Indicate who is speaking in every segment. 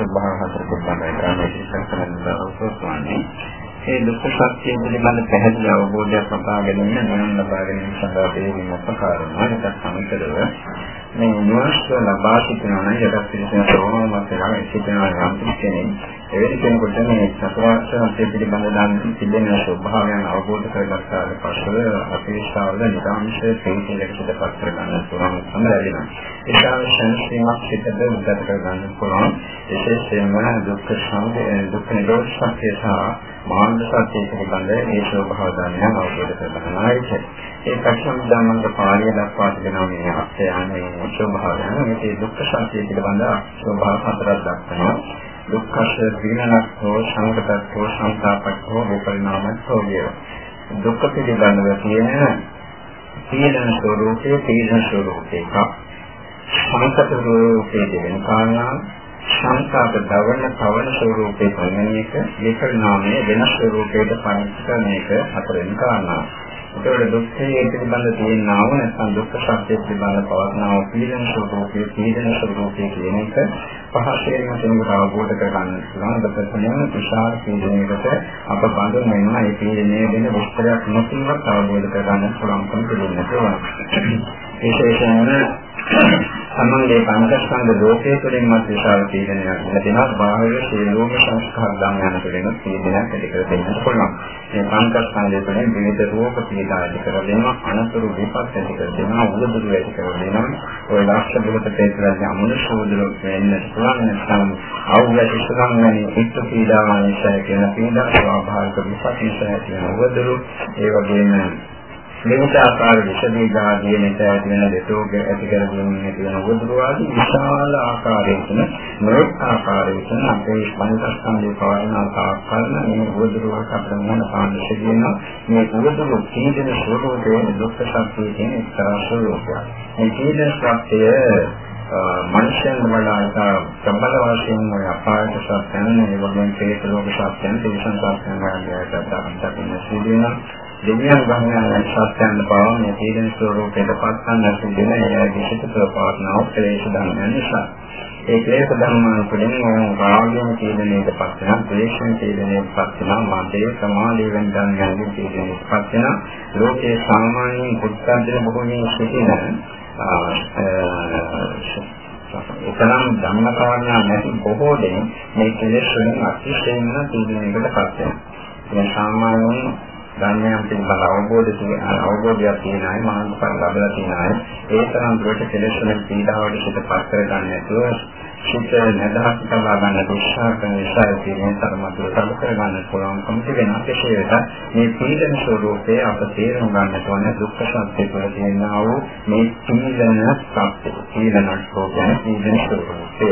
Speaker 1: ස්වභාව හතර කොටගෙන ගන්න ඉස්සර කරන දවසෝස්වාමී ඒ දුක්ඛ සත්‍ය පිළිබඳ පැහැදිලි අවබෝධයක් ලබා ගැනීම නිවන ලබා ගැනීම සඳහා දෙවියන් උපකාර වෙනවා. ඒකත් සමතරව මේ නිවස්ව ලබා සිටිනවා නම් යටත් පිළිසන සෝමවත් වෙනවා සිටිනවා නම් කෙනෙක් එවැනි කෙනෙකුට මේ චතුරාර්ය සත්‍ය පිළිබඳ දන් තිබෙන ස්වභාවයන් අවබෝධ කරගත්තාට පස්සේ අපේ ශාවල නිරාංශ තේජලකට පත් කරගන්න පුළුවන් සම්බන්ධ ඒක සංස්කෘතියක් සිතද උදත් කරගන්න පුළුවන් විශේෂයෙන්ම දුක්ඛ සමුදය දුක්ඛ නිරෝධ සත්‍ය සහ මාර්ග සත්‍ය පිළිබඳ මේ ස්වභාව ධර්මයන් අවබෝධ කරගන්න ආයතන ඒ පරිසම්දානන්ද පාළිය දක්වා තිබෙනවා මේ අත්‍යයන්ගේ ස්වභාවයන් මේ දුක්ඛ සත්‍ය පිළිබඳ ස්වභාව හතරක් දක්වනවා දුක්ඛස විනනක්ඛෝ සංකතක්ඛෝ සංසාපක්ඛෝ විපරිණාමක්ඛෝ විය. දුක්ඛ පිළිබඳව තියෙන තීන ස්වરૂපයේ තීන ස්වરૂපයක සංකත ස්වરૂපයේ දෙවෙනි කාරණාව සංකාත දවන පවන ස්වરૂපයේ පළවෙනි එක විකරණාමය වෙනස් ස්වરૂපයකට පරිවර්තන එක හතරවෙනි කාරණාව. ඒතකොට දුක්ඛයේ පිළිබඳ තියෙනා වූ නැත්නම් දුක්ඛ සත්‍ය පිළිබඳ පවත්නා වූ පීඩන ස්වરૂපයේ පීඩන ස්වરૂපයේ කියන එක පහසෙන් කෙනෙකුට අවබෝධ කරගන්න පුළුවන්. දෙපැත්තෙන් විශාල පීඩනයකට අප බඳුන් වෙනවා. ඒ පීඩනයේ වෙන විස්තරයක් නොකියවත් අවබෝධ කරගන්න පුළුවන්කම තිබෙනවා. විශේෂයෙන්ම සමන්ගේ පංචස්කන්ධ ලෝකයේ තුළින්වත් විශාල පීඩනයක් ලැබෙනවා. බාහිර සියලුම සංස්කාර ධර්මයන් තුළින් පීඩනයක් ඇති කර දෙන්නට පුළුවන්. මේ පංචස්කන්ධය තුළින් විවිධ රෝග පීඩා ඇති කර දෙනවා, අනතුරු විපත් ඇති කර දෙනවා, උදදුරු ඇති කර දෙනවා. ඔය ලක්ෂ බුලත තේතරන්නේ අමනුෂ්‍යෝදරු වෙන්න පුළුවන් නැත්නම් අවුලට ඉස්සරහන් වෙන ඉස්ස පීඩාවන් නිසා කියන පීඩා ස්වභාවික විපත් නිසා කියන උදදුරු ඒ වගේම මෙවිත ආකාර විෂදීගා කියන එක ඇති වෙන දෙතෝග ඇති කරගෙන තියෙන උදුරු ආදී විශාල ආකාරයකින් නොඑක ආකාරයකින් අපේ පංචස්කන්ධේ පවරන ආකාරන මේ උදුරු අපරමණ පාණ්ඩේ කියන මේ උදුරු කීදෙන ස්වરૂපයේ දුක්ඛ සත්‍යයේ තියෙන එක්තරා ස්වરૂපයක්. මේ කීදෙන සත්‍යය මනුෂ්‍යයන් වලට සම්බල වශයෙන් ඔය අපායට සත්‍යයන් ඒ වගේම හේතු ලෝක සත්‍යයන් තේසන් සත්‍යයන් වලට දකින්න සිදුවෙනවා දෙවියන් ගමන සත්‍යයන් බව මේ තීරණ ස්වરૂපයට පත් කරන සිදුවෙන ඒ විශේෂ ප්‍රපාතනාව ක්ලේශ ධර්මයන් නිසා ඒ ක්ලේශ ධර්මයන් තුළින් රාගයෙන් තීරණයට පත් වෙන ද්වේෂයෙන් තීරණයට පත් වෙන මාදේ සමාධිය වෙන ධර්මයන්ගෙන් තීරණයට පත් වෙන ලෝකේ සාමාන්‍යයෙන් පුත්තන්තර බොහෝමින් සිටින එතරම් ධම්ම කාරණා නැති බොහෝ දෙනෙක් මේ කෙලෙස් වලින් අතිශයින්ම තීරණයකට පත් වෙනවා. මේ සාමාන්‍යයෙන් ධර්මයන් පිළිබඳ අවබෝධය තියෙන අවබෝධයක් තියෙන අය මානසිකව ලබලා තියෙන අය ඒ තරම් දුරට කෙලෙසෙන් පීඩාවට පිටපත් කරගන්නේ නැතුව සිත නදහස් කරලා ගන්න උත්සාහ කරන නිසා තියෙන තරමට සම කරගන්න පුළුවන්කම තිබෙන අපේක්ෂයට මේ පීඩන ස්වરૂපය අප තේරුම් ගන්නට ඕන දුක්ඛ සත්‍ය වල තියෙනා වූ මේ පීඩන සත්‍ය පීඩන ස්වરૂපය පීඩන ස්වરૂපය.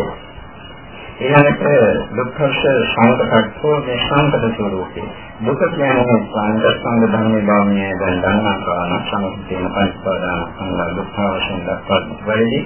Speaker 1: ඊළඟට දුක්ඛ සංකප්පෝ මේ සංකප්ප ස්වરૂපේ දුක කියන්නේ සංකල්පංග ධර්මයේ භාවනය දැන් දන්නා කාරණා සමස්තේන පරිස්පාදාන සංගා දුක්ඛ වශයෙන් දක්වන වෙලෙදි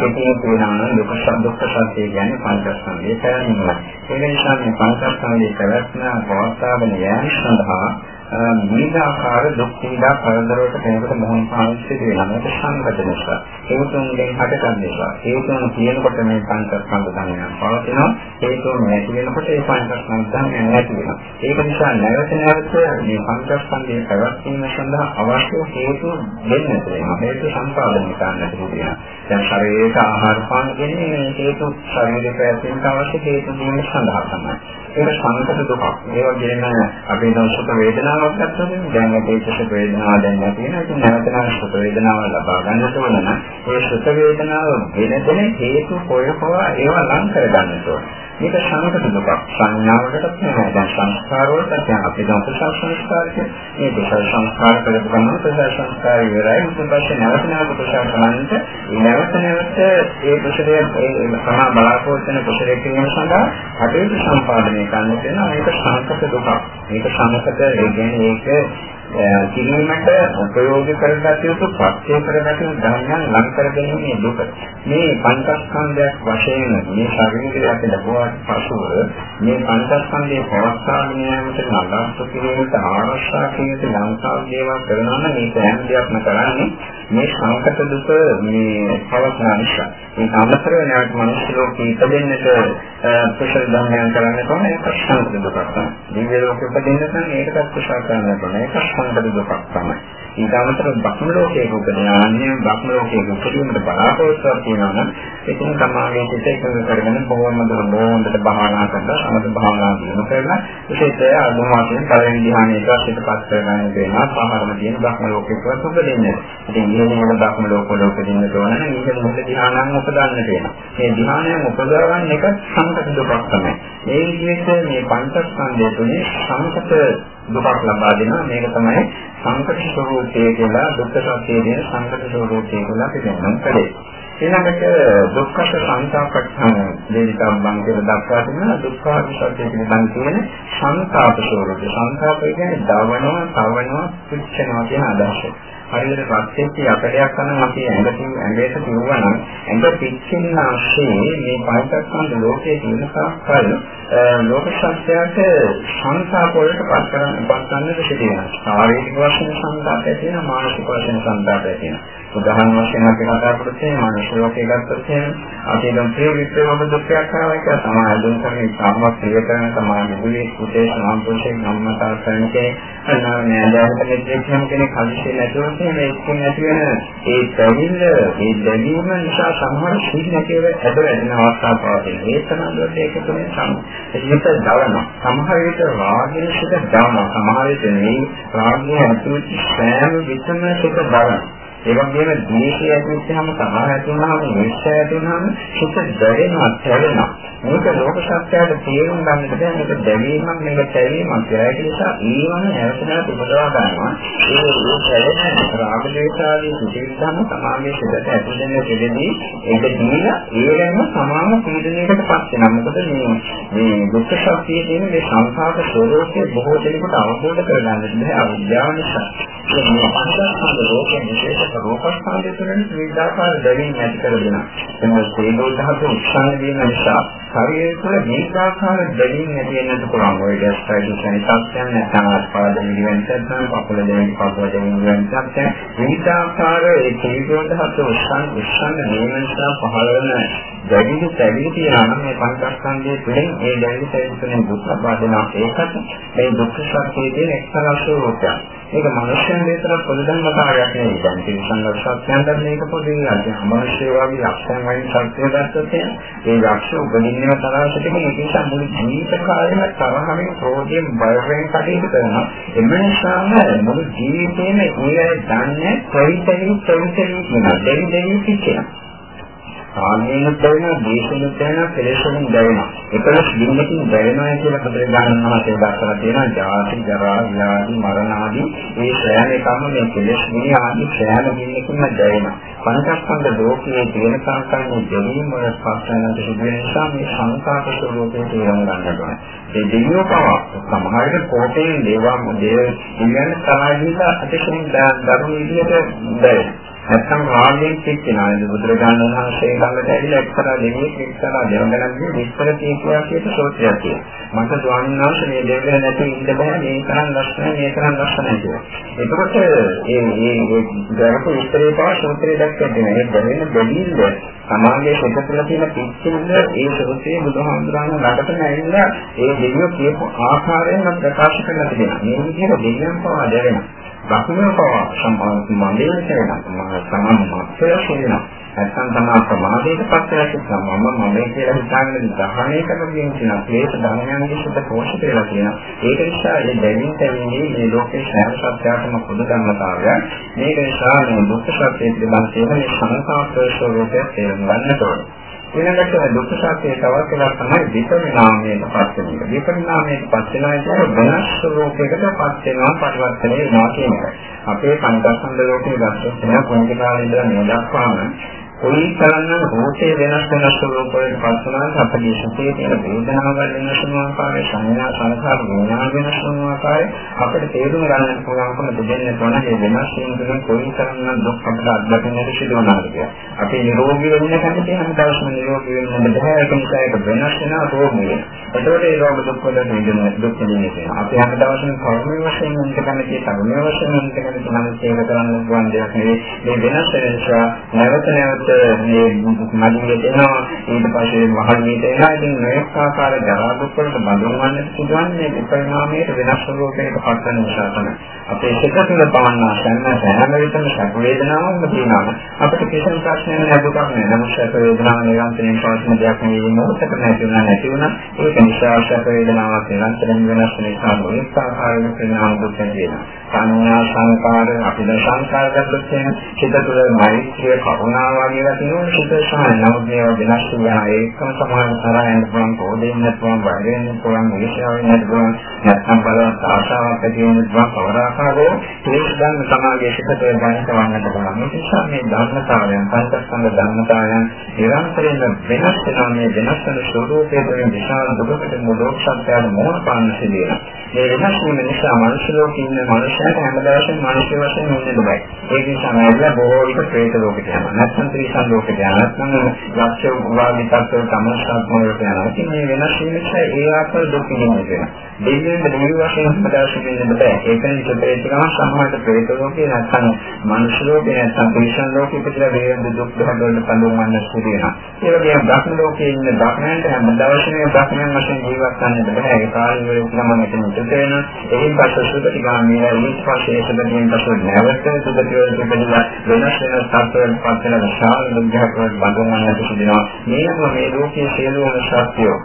Speaker 1: දෙකේ තියෙනවා දුක දුක්ඛ සත්‍ය කියන්නේ පංචස්කන්ධය පැවැත්මයි ඒ නිසා මේ පංචස්කන්ධයේ පැවැත්ම පවත්වාගෙන යාම සඳහා විවිධාකාර දුක් පීඩා කරදරවලට කෙනෙකුට මොහොන් පාවිච්චි වෙනවා. මේක සංගත නිසා. හේතුන්ගෙන් හටගන්න නිසා. හේතුන් කියනකොට මේ පංචස්කන්ධ ධර්මයන් පවතිනවා. හේතුන් නැති වෙනකොට ඒ පංචස්කන්ධ ධර්මයන් නැති වෙනවා. ඒක නිසා නැවත නැවත මේ පංචස්කන්ධයේ පැවැත්ම සඳහා අවශ්‍ය හේතු දෙන්න තියෙනවා. හේතු සම්පාදනය කරන්නට පුළුවන්. දැන් ශරීරයට ආහාර පාන දෙන්නේ හේතු ශරීරයේ පැවැත්මට අවශ්‍ය හේතු දීම සඳහා තමයි. ඒක සංකත දුකක්. ඒ වගේම අපි දවසක වේදනාවක් ගත්තොත් දැන් අපේ සුඛ වේදනාව දැන් නැති වෙනවා. ඉතින් නැවත නැවත සුඛ වේදනාව ලබා ගන්නට ඕන නම් ඒ සුඛ වේදනාව වෙන දෙන හේතු කොයකවා ඒවා ලං කර ගන්නට ඕන. මේක සංකත දුකක්. සංඥාවකටත් නෑ. දැන් සංස්කාර වලට දැන් අපි දැන් කුසල සංස්කාර කියන්නේ මේ කුසල සංස්කාර කරපු ගමන් කුසල සංස්කාර ඉවරයි. ඊට පස්සේ නැවත නැවත කුසල කරන්නට නැවත නැවත ඒ කුසලයේ ඒ සමා බලාපොරොත්තු වෙන කුසලයේ කිරීම සඳහා කටයුතු සම්පාදනය කරන්න වෙනවා. මේක සංකත දුකක්. මේක සංකත ඒ කියන්නේ ඒක කිරීමට උපයෝගී කරගත යුතු ප්‍රත්‍ය කරගත යුතු ධර්මයන් ලං කර ගැනීමේ දුක. මේ පංචස්කන්ධයක් වශයෙන් මේ ශරීරය අපි ලැබුවාට පසුව මේ පංචස්කන්ධයේ පවස්ථාගෙන යාමට නඩත්තු කිරීමට ආරක්ෂා කිරීමට ලංකාව දේවල් කරනවා නම් මේ සෑම දෙයක්ම කරන්නේ මේ සංකත දුක මේ පවස්න නිසා. මේ අමතරව නැවත මනුෂ්‍ය ලෝකේ ඉපදෙන්නට කුසල ධර්මයන් කරන්න තමයි ඒක සංකත දුකක් තමයි. දිව්‍ය ලෝකෙ ඉපදෙන්න නම් ඒකත් කුසල කරන්න ඕනේ. ඒක සංකත දුකක් තමයි. ඊට අමතරව බ්‍රහ්ම ලෝකයේ උපදිනාන්නේ බ්‍රහ්ම ලෝකයේ උපදීමට බලාපොරොත්තු වෙනවා නම් ඒකෙන් තමයි සිත එකඟ කරගෙන බොහොම දුරට භාවනා කරලා සමත භාවනා දිනු කරලා විශේෂය අනුමාතයෙන් පළවෙනි ධ්‍යානයට සිතපත් කරගන්න වෙනවා පහළම තියෙන බ්‍රහ්ම ලෝකයක උපදින්නේ. ඉතින් නියමවල බ්‍රහ්ම ලෝකවල උපදින්න ඕන නම් ඒක මුල ධ්‍යානං උපදන්න තියෙනවා. මේ ධ්‍යානයන් උපදවගන්න එක සංකත දුක්ක් තමයි. ඒ විදිහට මේ පංචස්කන්ධය තුනේ සංකත දුකක් ලබා දෙනවා. මේක තමයි සංකත ස්වરૂපය කියලා දුක්ඛ සත්‍යයේ සංකත ස්වરૂපය කියලා පිළිගන්න කලේ. ඊළඟට දුක්ඛ සංතාපට්ඨාන දේවිකම්බන් කියලා දක්වා දෙන දුක්ඛ සත්‍ය පිළිබඳ තියෙන සංතාප ස්වરૂපය. සංතාපය කියන්නේ දවනවා, තවනවා, පිච්චෙනවා කියන අදහස. හරියට ප්‍රත්‍යක්ෂ යකඩයක් කරන අපි ඇඟටින් ඇඟට කියවනම් ඇඟ පිච්චෙන ආශේ මේ පංචස්කන්ධ ලෝකයේ තියෙන සාකල් ලෝක සත්‍යයට සංසාර වලට පත් කරන්න පත් ගන්නට සිදුවෙනවා. ශාරීරික වශයෙන් සංසාරය තියෙනවා මානසික වශයෙන් සංසාරය තියෙනවා. උදාහරණ වශයෙන් අපි කතා කරත් මනුෂ්‍ය ලෝකයේ ගත්තොත් අපි දැන් ප්‍රිය විප්‍රේම දුක්ඛයක් කරනවා කියලා සමාජ දුන් කරන ඉතාමත් ප්‍රිය කරන සමාජ මුලේ උදේ සම්පූර්ණයෙන් නම්මතා කරනකේ අනාව නෑදෑයන්ට දෙක්කම කෙනෙක් හදිස්සිය නැතුව මේ එක්කෙන ඇති වෙන ඒ දෙවිල්ල ඒ දෙවීම නිසා සමහර සිහි නැතිව ඇද වෙන අවස්ථාවක් පවතින. ඒ තමයි ඒක තුනේ සම ඒක දවන. සමහර විට රාගයෙන් සිට දවන. සමහර විට මේ රාගය ඇතුළත සෑම විටම සිට දවන. ඒ වගේම ද්වේෂය ඇති වෙච්චාම සමහර ඇති වුණාම නිශ්චය ඇති වුණාම හිත දැවෙනවා තැවෙනවා. මේක ලෝක සත්‍යයට තේරුම් ගන්නට බෑ මේක දැවීමක් මේක තැවීමක්. කියලා ඒ නිසා ඊවම නැවතනට උපදවා ගන්නවා. ඒ ඒ තැවෙන රාග දේශාදී සුචිතම සමාගයේ සිටට ඇතුළෙන දෙදෙදී ඒක දීලා ඒරෙම සමාන පීඩනයකට පත් වෙනවා. මොකද මේ මේ දුක්ඛ ශක්තිය කියන මේ සංසාර ස්වરૂපයේ බොහෝ දෙනෙකුට අවබෝධ කරගන්නට බෑ අවිද්‍යාව නිසා. මේ පංචස්කන්ධ ලෝකයේ විශේෂ රූපස්කන්ධය තුළින් විවිධාකාර දැවීම් ඇති කරගෙන එතන සේනෝ ධාතු උත්සන්න වීම නිසා ශරීරය තුළ විවිධාකාර දැවීම් ඇති වෙන්නත් පුළුවන්. ඔය ගැස්ට්‍රයිටිස් වැනි තත්ත්වයන් නැත්නම් ආස්පාද නිවෙන් තත්ත්වයන් කකුල දැවීම් කකුල දැවීම් වෙන තත්ත්වයන් විවිධාකාර ඒ සේනෝ ධාතු උත්සන්න උත්සන්න වීම නිසා පහළ වෙන දැවිලි තැවිලි තියෙනවා නම් මේ පංචස්කන්ධයේ තුළින් ඒ දැවිලි තැවිලි තුළින් දුක් ලබා දෙනවා. ඒකත් මේ දුක්ඛ සත්‍යයේ තියෙන එක්තරා ස්වરૂපයක්. ඒක මනුෂ්‍යයන් විතර පොදු ධර්මතාවයක් නෙවෙයි. දැන් තිරසංගත සත්‍යයන්ට මේක පොදුයි. අද අමනුෂ්‍ය වගේ ලක්ෂණ වලින් සත්‍ය දැක්කත් ඒ ලක්ෂ උපදින්නම තරහට මේ නිසා මුළු ජීවිත කාලෙම තරහින් ක්‍රෝධයෙන් බයෙන් කටයුතු කරනවා. එම නිසාම මුළු ජීවිතේම ඒ දන්නේ ප්‍රවිතලින් ප්‍රවිතලින් කියන දෙවි දෙවි කිච්චෙනවා. කාමයෙන් දැවෙනවා, දේශයෙන් දැවෙනවා, කෙලෙසෙන් දැවෙනවා. ඒකලස් දිනකින් දැවෙනවා කියලා හතර ගන්න මහතේ දක්වලා තියෙනවා. ජාති, ජරා, ව්‍යාධි, මරණ ආදී මේ සෑම එකම මේ කෙලෙස් මිනි ආදී සෑම දිනකින්ම දැවෙනවා. පංචස්කන්ධ ලෝකයේ තියෙන සංකල්ප දෙවීම වල පස්සනට සිදුවෙන නිසා මේ සංකාප ස්වરૂපයේ තේරුම් ගන්න ඕනේ. ඒ දෙවියෝ පවා සමහර විට කෝටෙන් දේවා දේව ඉන්නේ තමයි අතිශයින් දරුණු විදිහට දැවෙනවා. නැත්තම් රාගයෙන් පිච්චෙනවා. නේද බුදුරජාණන් වහන්සේ ළඟට ඇවිල්ලා එක්තරා දෙවියෙක් එක්තරා දෙවඟනක්ගේ විස්තර කියනවා කියන සෝත්‍රයක් තියෙනවා. මට ස්වාමීන් වහන්සේ මේ දෙවියන් නැති ඉන්න බෑ මේ තරම් ලස්සනයි මේ තරම් ලස්සනයි කියලා. එතකොට මේ මේ දරපු විස්තරේ පවා සෝත්‍රය දැක්කේ ඒ දැනෙන දෙවියන් සමාජයේ කොට තුළ තියෙන පිච්චෙන්න ඒ සෝත්‍රයේ බුදුහාමුදුරන් ළඟට නැවිලා ඒ දෙවියෝ කියපු ආකාරයෙන් ප්‍රකාශ කරලා තියෙනවා. මේ විදිහට දෙවියන් පවා දැනෙනවා. දකුණ පවා සම්මාන මණ්ඩලයට වෙනවා. සමාන මාත්‍රයක් වෙනවා. නැත්නම් තමයි ප්‍රමාදයට පත් වෙලා තියෙනවා. මම මම කියලා හිතන්නේ දහණය කරගෙන තියෙන ක්ලේශ ධර්මයන්ගේ සුද්ධ පෝෂිත වෙලා තියෙනවා. ඒක නිසා මේ දැවීම් තැවීමේ මේ ලෝකේ සෑම සත්‍යයකම පොදු ධර්මතාවය. මේක නිසා මේ දුක්ඛ සත්‍ය පිළිබඳ තියෙන මේ සංසාර ස්වરૂපය තේරුම් ගන්නට ඕනේ. ඊළඟට දුක්ඛ සත්‍යය තවත් එකක් තමයි විපරිණාමයට පත් වෙන එක. විපරිණාමයට පත් වෙනවා කියන්නේ වෙනස් ස්වરૂපයකට පත් වෙනවා පරිවර්තනය වෙනවා කියන එක. අපේ පංචස්කන්ධ ලෝකයේ ගත්තොත් එන පොන්ති කාලේ ඉඳලා මේ දක්වාම කොයි තරම්නම් රූපේ වෙනස් වෙනස් ස්වරූපවලට පත් වෙනවා අපගේ සිතේ තියෙන වේදනාවල් වෙනස් වෙන ආකාරය සංඥා සංකාර විඥාන වෙනස් වෙන ආකාරය අපිට තේරුම් ගන්න පුළුවන්කම දෙන්නේ තොන මේ වෙනස් වීම තුළ කොයි තරම්නම් දුක් අපිට අත්දකින්නට සිදු වෙනවද කියලා. අපි නිරෝගී වෙන්න කැමති හැම දවසම නිරෝගී වෙන්න බෑ ඒක නිසා ඒක වෙනස් වෙනවා රෝගය. ඒකෝට ඒ රෝග දුක් වල නිදන දුක් නිදෙන්නේ. අපි හැම දවසම කර්ම වශයෙන් ඉන්න කැමති කර්ම වශයෙන් ඉන්න කැමති නම් ඒක කරන්න පුළුවන් දෙයක් නෙවෙයි. මේ වෙනස් වෙන නිසා නැවත නැවත මේ මදියේ දෙනවා ඊට පස්සේ මහල්මීට එනවා. ඉතින් මේක ආකාර ජරා දුක් වලට බඳුන්වන්න සිදුවන්නේ විපරිණාමයේ වෙනස් ස්වරූපයකට පත් වෙන නිසා තමයි. අපේ සිත තුළ පවන්නා සැන්න සෑම විටම සැප වේදනාවක් තියෙනවා. අපිට කිසිම ප්‍රශ්නයක් නැතුවක් නෑ. නමුත් සැප වේදනාව නිරන්තරයෙන් පවතින දෙයක් නෙවෙයි. මොකටද නැති වුණා නැති වුණා. ඒක නිසා සැප වේදනාවක් නිරන්තරයෙන් වෙනස් වෙන නිසා මොනික ආකාරයෙන් පරිණාම දුක් තියෙනවා සංඥා සංකාර අපිට සංකාර ගත්තොත් එහෙනම් සිත තුළ මෛත්‍රිය කරුණාව වගේ තියෙනවා සිත සහ නමුත් මේවා වෙනස් වෙනවා ඒකම සමාන තරයන් පුළුවන් පොදෙන්න පුළුවන් වගේන්න පුළුවන් විශේෂයෙන් නැත් පුළුවන් නැත්නම් බලවත් ආශාවක් ඇති වෙන පුළුවන් කවර ආකාරයක ඒක ගන්න සමාගයේ සිත තුළ දැනට වන්නට පුළුවන්. ඒ නිසා මේ ධර්මතාවයන් පංචස්කන්ධ ධර්මතාවයන් නිරන්තරයෙන් වෙනස් වෙනවා. මේ වෙනස් වෙන ස්වરૂපයේ තුළින් විශාල දුකකට මොලොක් සත්‍යය මොන පාන්න සිදුවෙනවා. මේ වෙනස් වීම නිසා මනුෂ්‍ය ලෝකේ ඉන්න මනුෂ්‍යයන්ට හැමදාම මනුෂ්‍ය වශයෙන් ඉන්න බෑ ඒක නිසා නැල්ල බොහෝ විට ප්‍රේත ලෝකෙට යනවා. නැත්නම් ත්‍රිසන් ලෝකෙට යනවා. නැත්නම් ලක්ෂ වාගේ තත්ත්ව සමස්තත් මොලට යනවා. ඉතින් මේ වෙනස් වීම නිසා ඒ ආකාර දුක් විඳිනවා. දෙවියන් දෙවියන් වශයෙන් හදාගෙන ඉන්න බෑ. ඒක නිසා ප්‍රේතකම සම්මාත ප්‍රේත ලෝකේ නැත්නම් මනුෂ්‍ය ලෝකේ නැත්නම් ත්‍රිසන් ලෝකෙ පිටලා වේද දුක් දහවල පඳුන්වන්න සිදු වෙනවා. ඒ වගේම බ්‍රහ්ම ලෝකේ ඉන්න බ්‍රහ්මයන්ට හැමදාම බ්‍රහ්මයන් වශයෙන් ජීවත් වෙන්න බෑ. ඒ කාලේ වල ඉන්නම මෙතන ඉඳලා වෙනවා. එයින් පස්සේ සුදුතිගාමීලා ඊට පස්සේ සුදුතියෙන් පස්සේ නැවත සුදුතිය ඉපදලා වෙනස් වෙන සත්‍යයන් පත් වෙන විශාල විද්‍යාත්මක බඳුන්වන්නට සිදුනවා. මේක මේ ලෝකයේ සියලුම සත්‍යෝ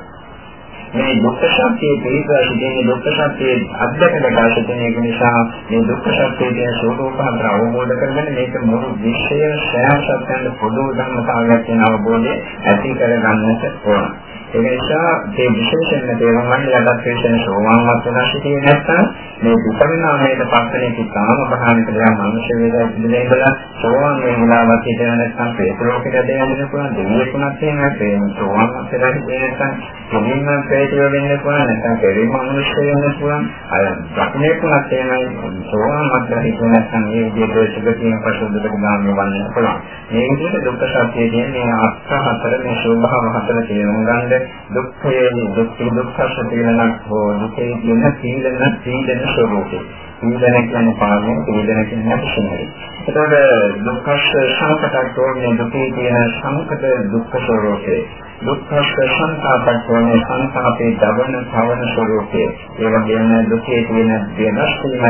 Speaker 1: මේ දුක්ඛ සත්‍යයේ පිළිපදලා සිටින දුක්ඛ සත්‍යයේ අධ්‍යක්ෂක කාශිතන එක නිසා මේ දුක්ඛ සත්‍යයේ ස්වરૂප හතර අවබෝධ කරගෙන මේක මුළු විශ්වය සෑම සත්‍යයන් පොදු ධර්මතාවයක් කියන අවබෝධය ඇති කරගන්නට ඕන. ඒ නිසා මේ විශේෂයෙන්ම තේරුම් ගන්න යටත් විශේෂ සෝවාන් වත්වනාශිතේ නැත්නම් මේ විපරිණාමයට පස්සෙන කිතාම බහානික දෙයක් මනුෂ්‍ය වේදා ඉඳලා ඉඳලා සෝවාන් වෙනවාවක් හිතන නැත්නම් ප්‍රේත ලෝකෙට දෙන්න පුළුවන් දෙවියෙකුණත් එහෙම ප්‍රේම සෝවාන් වත්වලා ඉඳලා කෙලින්ම ප්‍රේතය වෙන්න පුළුවන් නැත්නම් කෙලින්ම මනුෂ්‍ය වෙන්න පුළුවන් අය දක්ෂණේකුණත් එහෙමයි සෝවාන් වත්වලා හිතන නැත්නම් මේ විදිහට සුගතියෙන් පසුබිමට ගාමී වන්න පුළුවන් මේ විදිහට දුක්ඛ සත්‍යය කියන්නේ අස්ස හතර මේ ශෝභාව හතර තේරුම් ගන්න දුක්ඛයේ දුක්ඛ දුක්ඛ සත්‍යනක් හෝ දුකේ කියන සීලන සීලන ස්වરૂපේ. සීලන කියන්නේ පාවෙන් සීලන කියන්නේ අපිෂණයි. එතකොට දුක්ඛස්ස සංකටක්ඛෝණය දුකේ තියෙන සංකත දුක්ඛ ස්වરૂපේ. දුක්ඛස්ස සංකටක්ඛෝණය සංකපේ දවන සවන ස්වરૂපේ. ඒ වගේම දුකේ තියෙන වෙනස්කම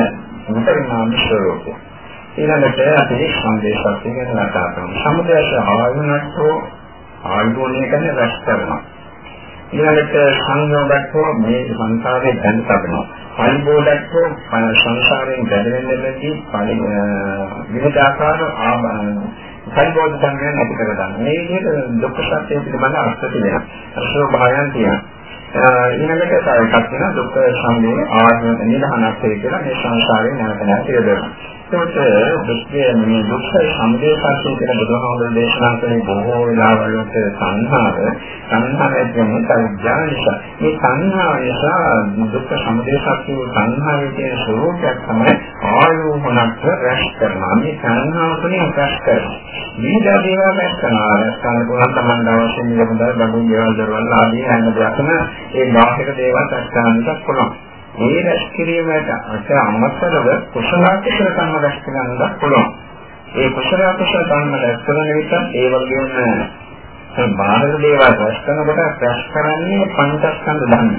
Speaker 1: මුතරිනාම ස්වરૂපේ. ඊළඟට අපි සංදේශත් ගැන කතා කරමු සමුදයස ආයුනක්ඛෝ ආයුණය ගැන රැස් කරනවා. ඊළඟට සංයෝගත්ව මේ සංසාරේ දැන් තබනවා. පරිබෝධත්ව සංසාරයෙන් ගැලවෙන්නදී විවිධ ආකාර පරිබෝධ සංඥා නැති කර ගන්න. මේ විදිහට දුක්ඛ සත්‍ය පිළිබඳ අර්ථ තියෙනවා. අර්ථෝ භායන් තියෙනවා. ඊළඟට තව එකක් තියෙනවා දුක්ඛ සම්මේ ආත්ම නිදහනක් කියලා මේ සංසාරේ නැවත නැති වෙනවා. එතකොට දුක්ඛය මේ දුක්ඛ සමුදය සත්‍ය කියන බුදුහාමුදුරේ දේශනා කරන බොහෝ වෙලාවල් වලට සංහාර. සංහාර කියන්නේ සංඥා නිසා. මේ සංහාර නිසා දුක්ඛ සමුදය සත්‍ය සංහාරයේ තියෙන ස්වરૂපයක් තමයි ආයෝහනක් රැස් කරනවා. මේ සංහාර තුනේ රැස් කරනවා. මේ දේවල් රැස් කරනවා. රැස් කරන පුළුවන් තමයි අවශ්‍ය නිලබඳ බඳුන් දේවල් දරවල් ආදී හැම දෙයක්ම ඒ බාහිර දේවල් රැස් කරන්නත් පුළුවන්. ඒ රැස් කිරීමට අත අමතරව කුසල කුසල කර්ම රැස් කරගන්නත් පුළුවන්. ඒ කුසල කුසල කර්ම රැස් කරන විට ඒ වගේම ඒ බාහිර දේවල් රැස් කරනකොට රැස් කරන්නේ පංචස්කන්ධ ධර්ම.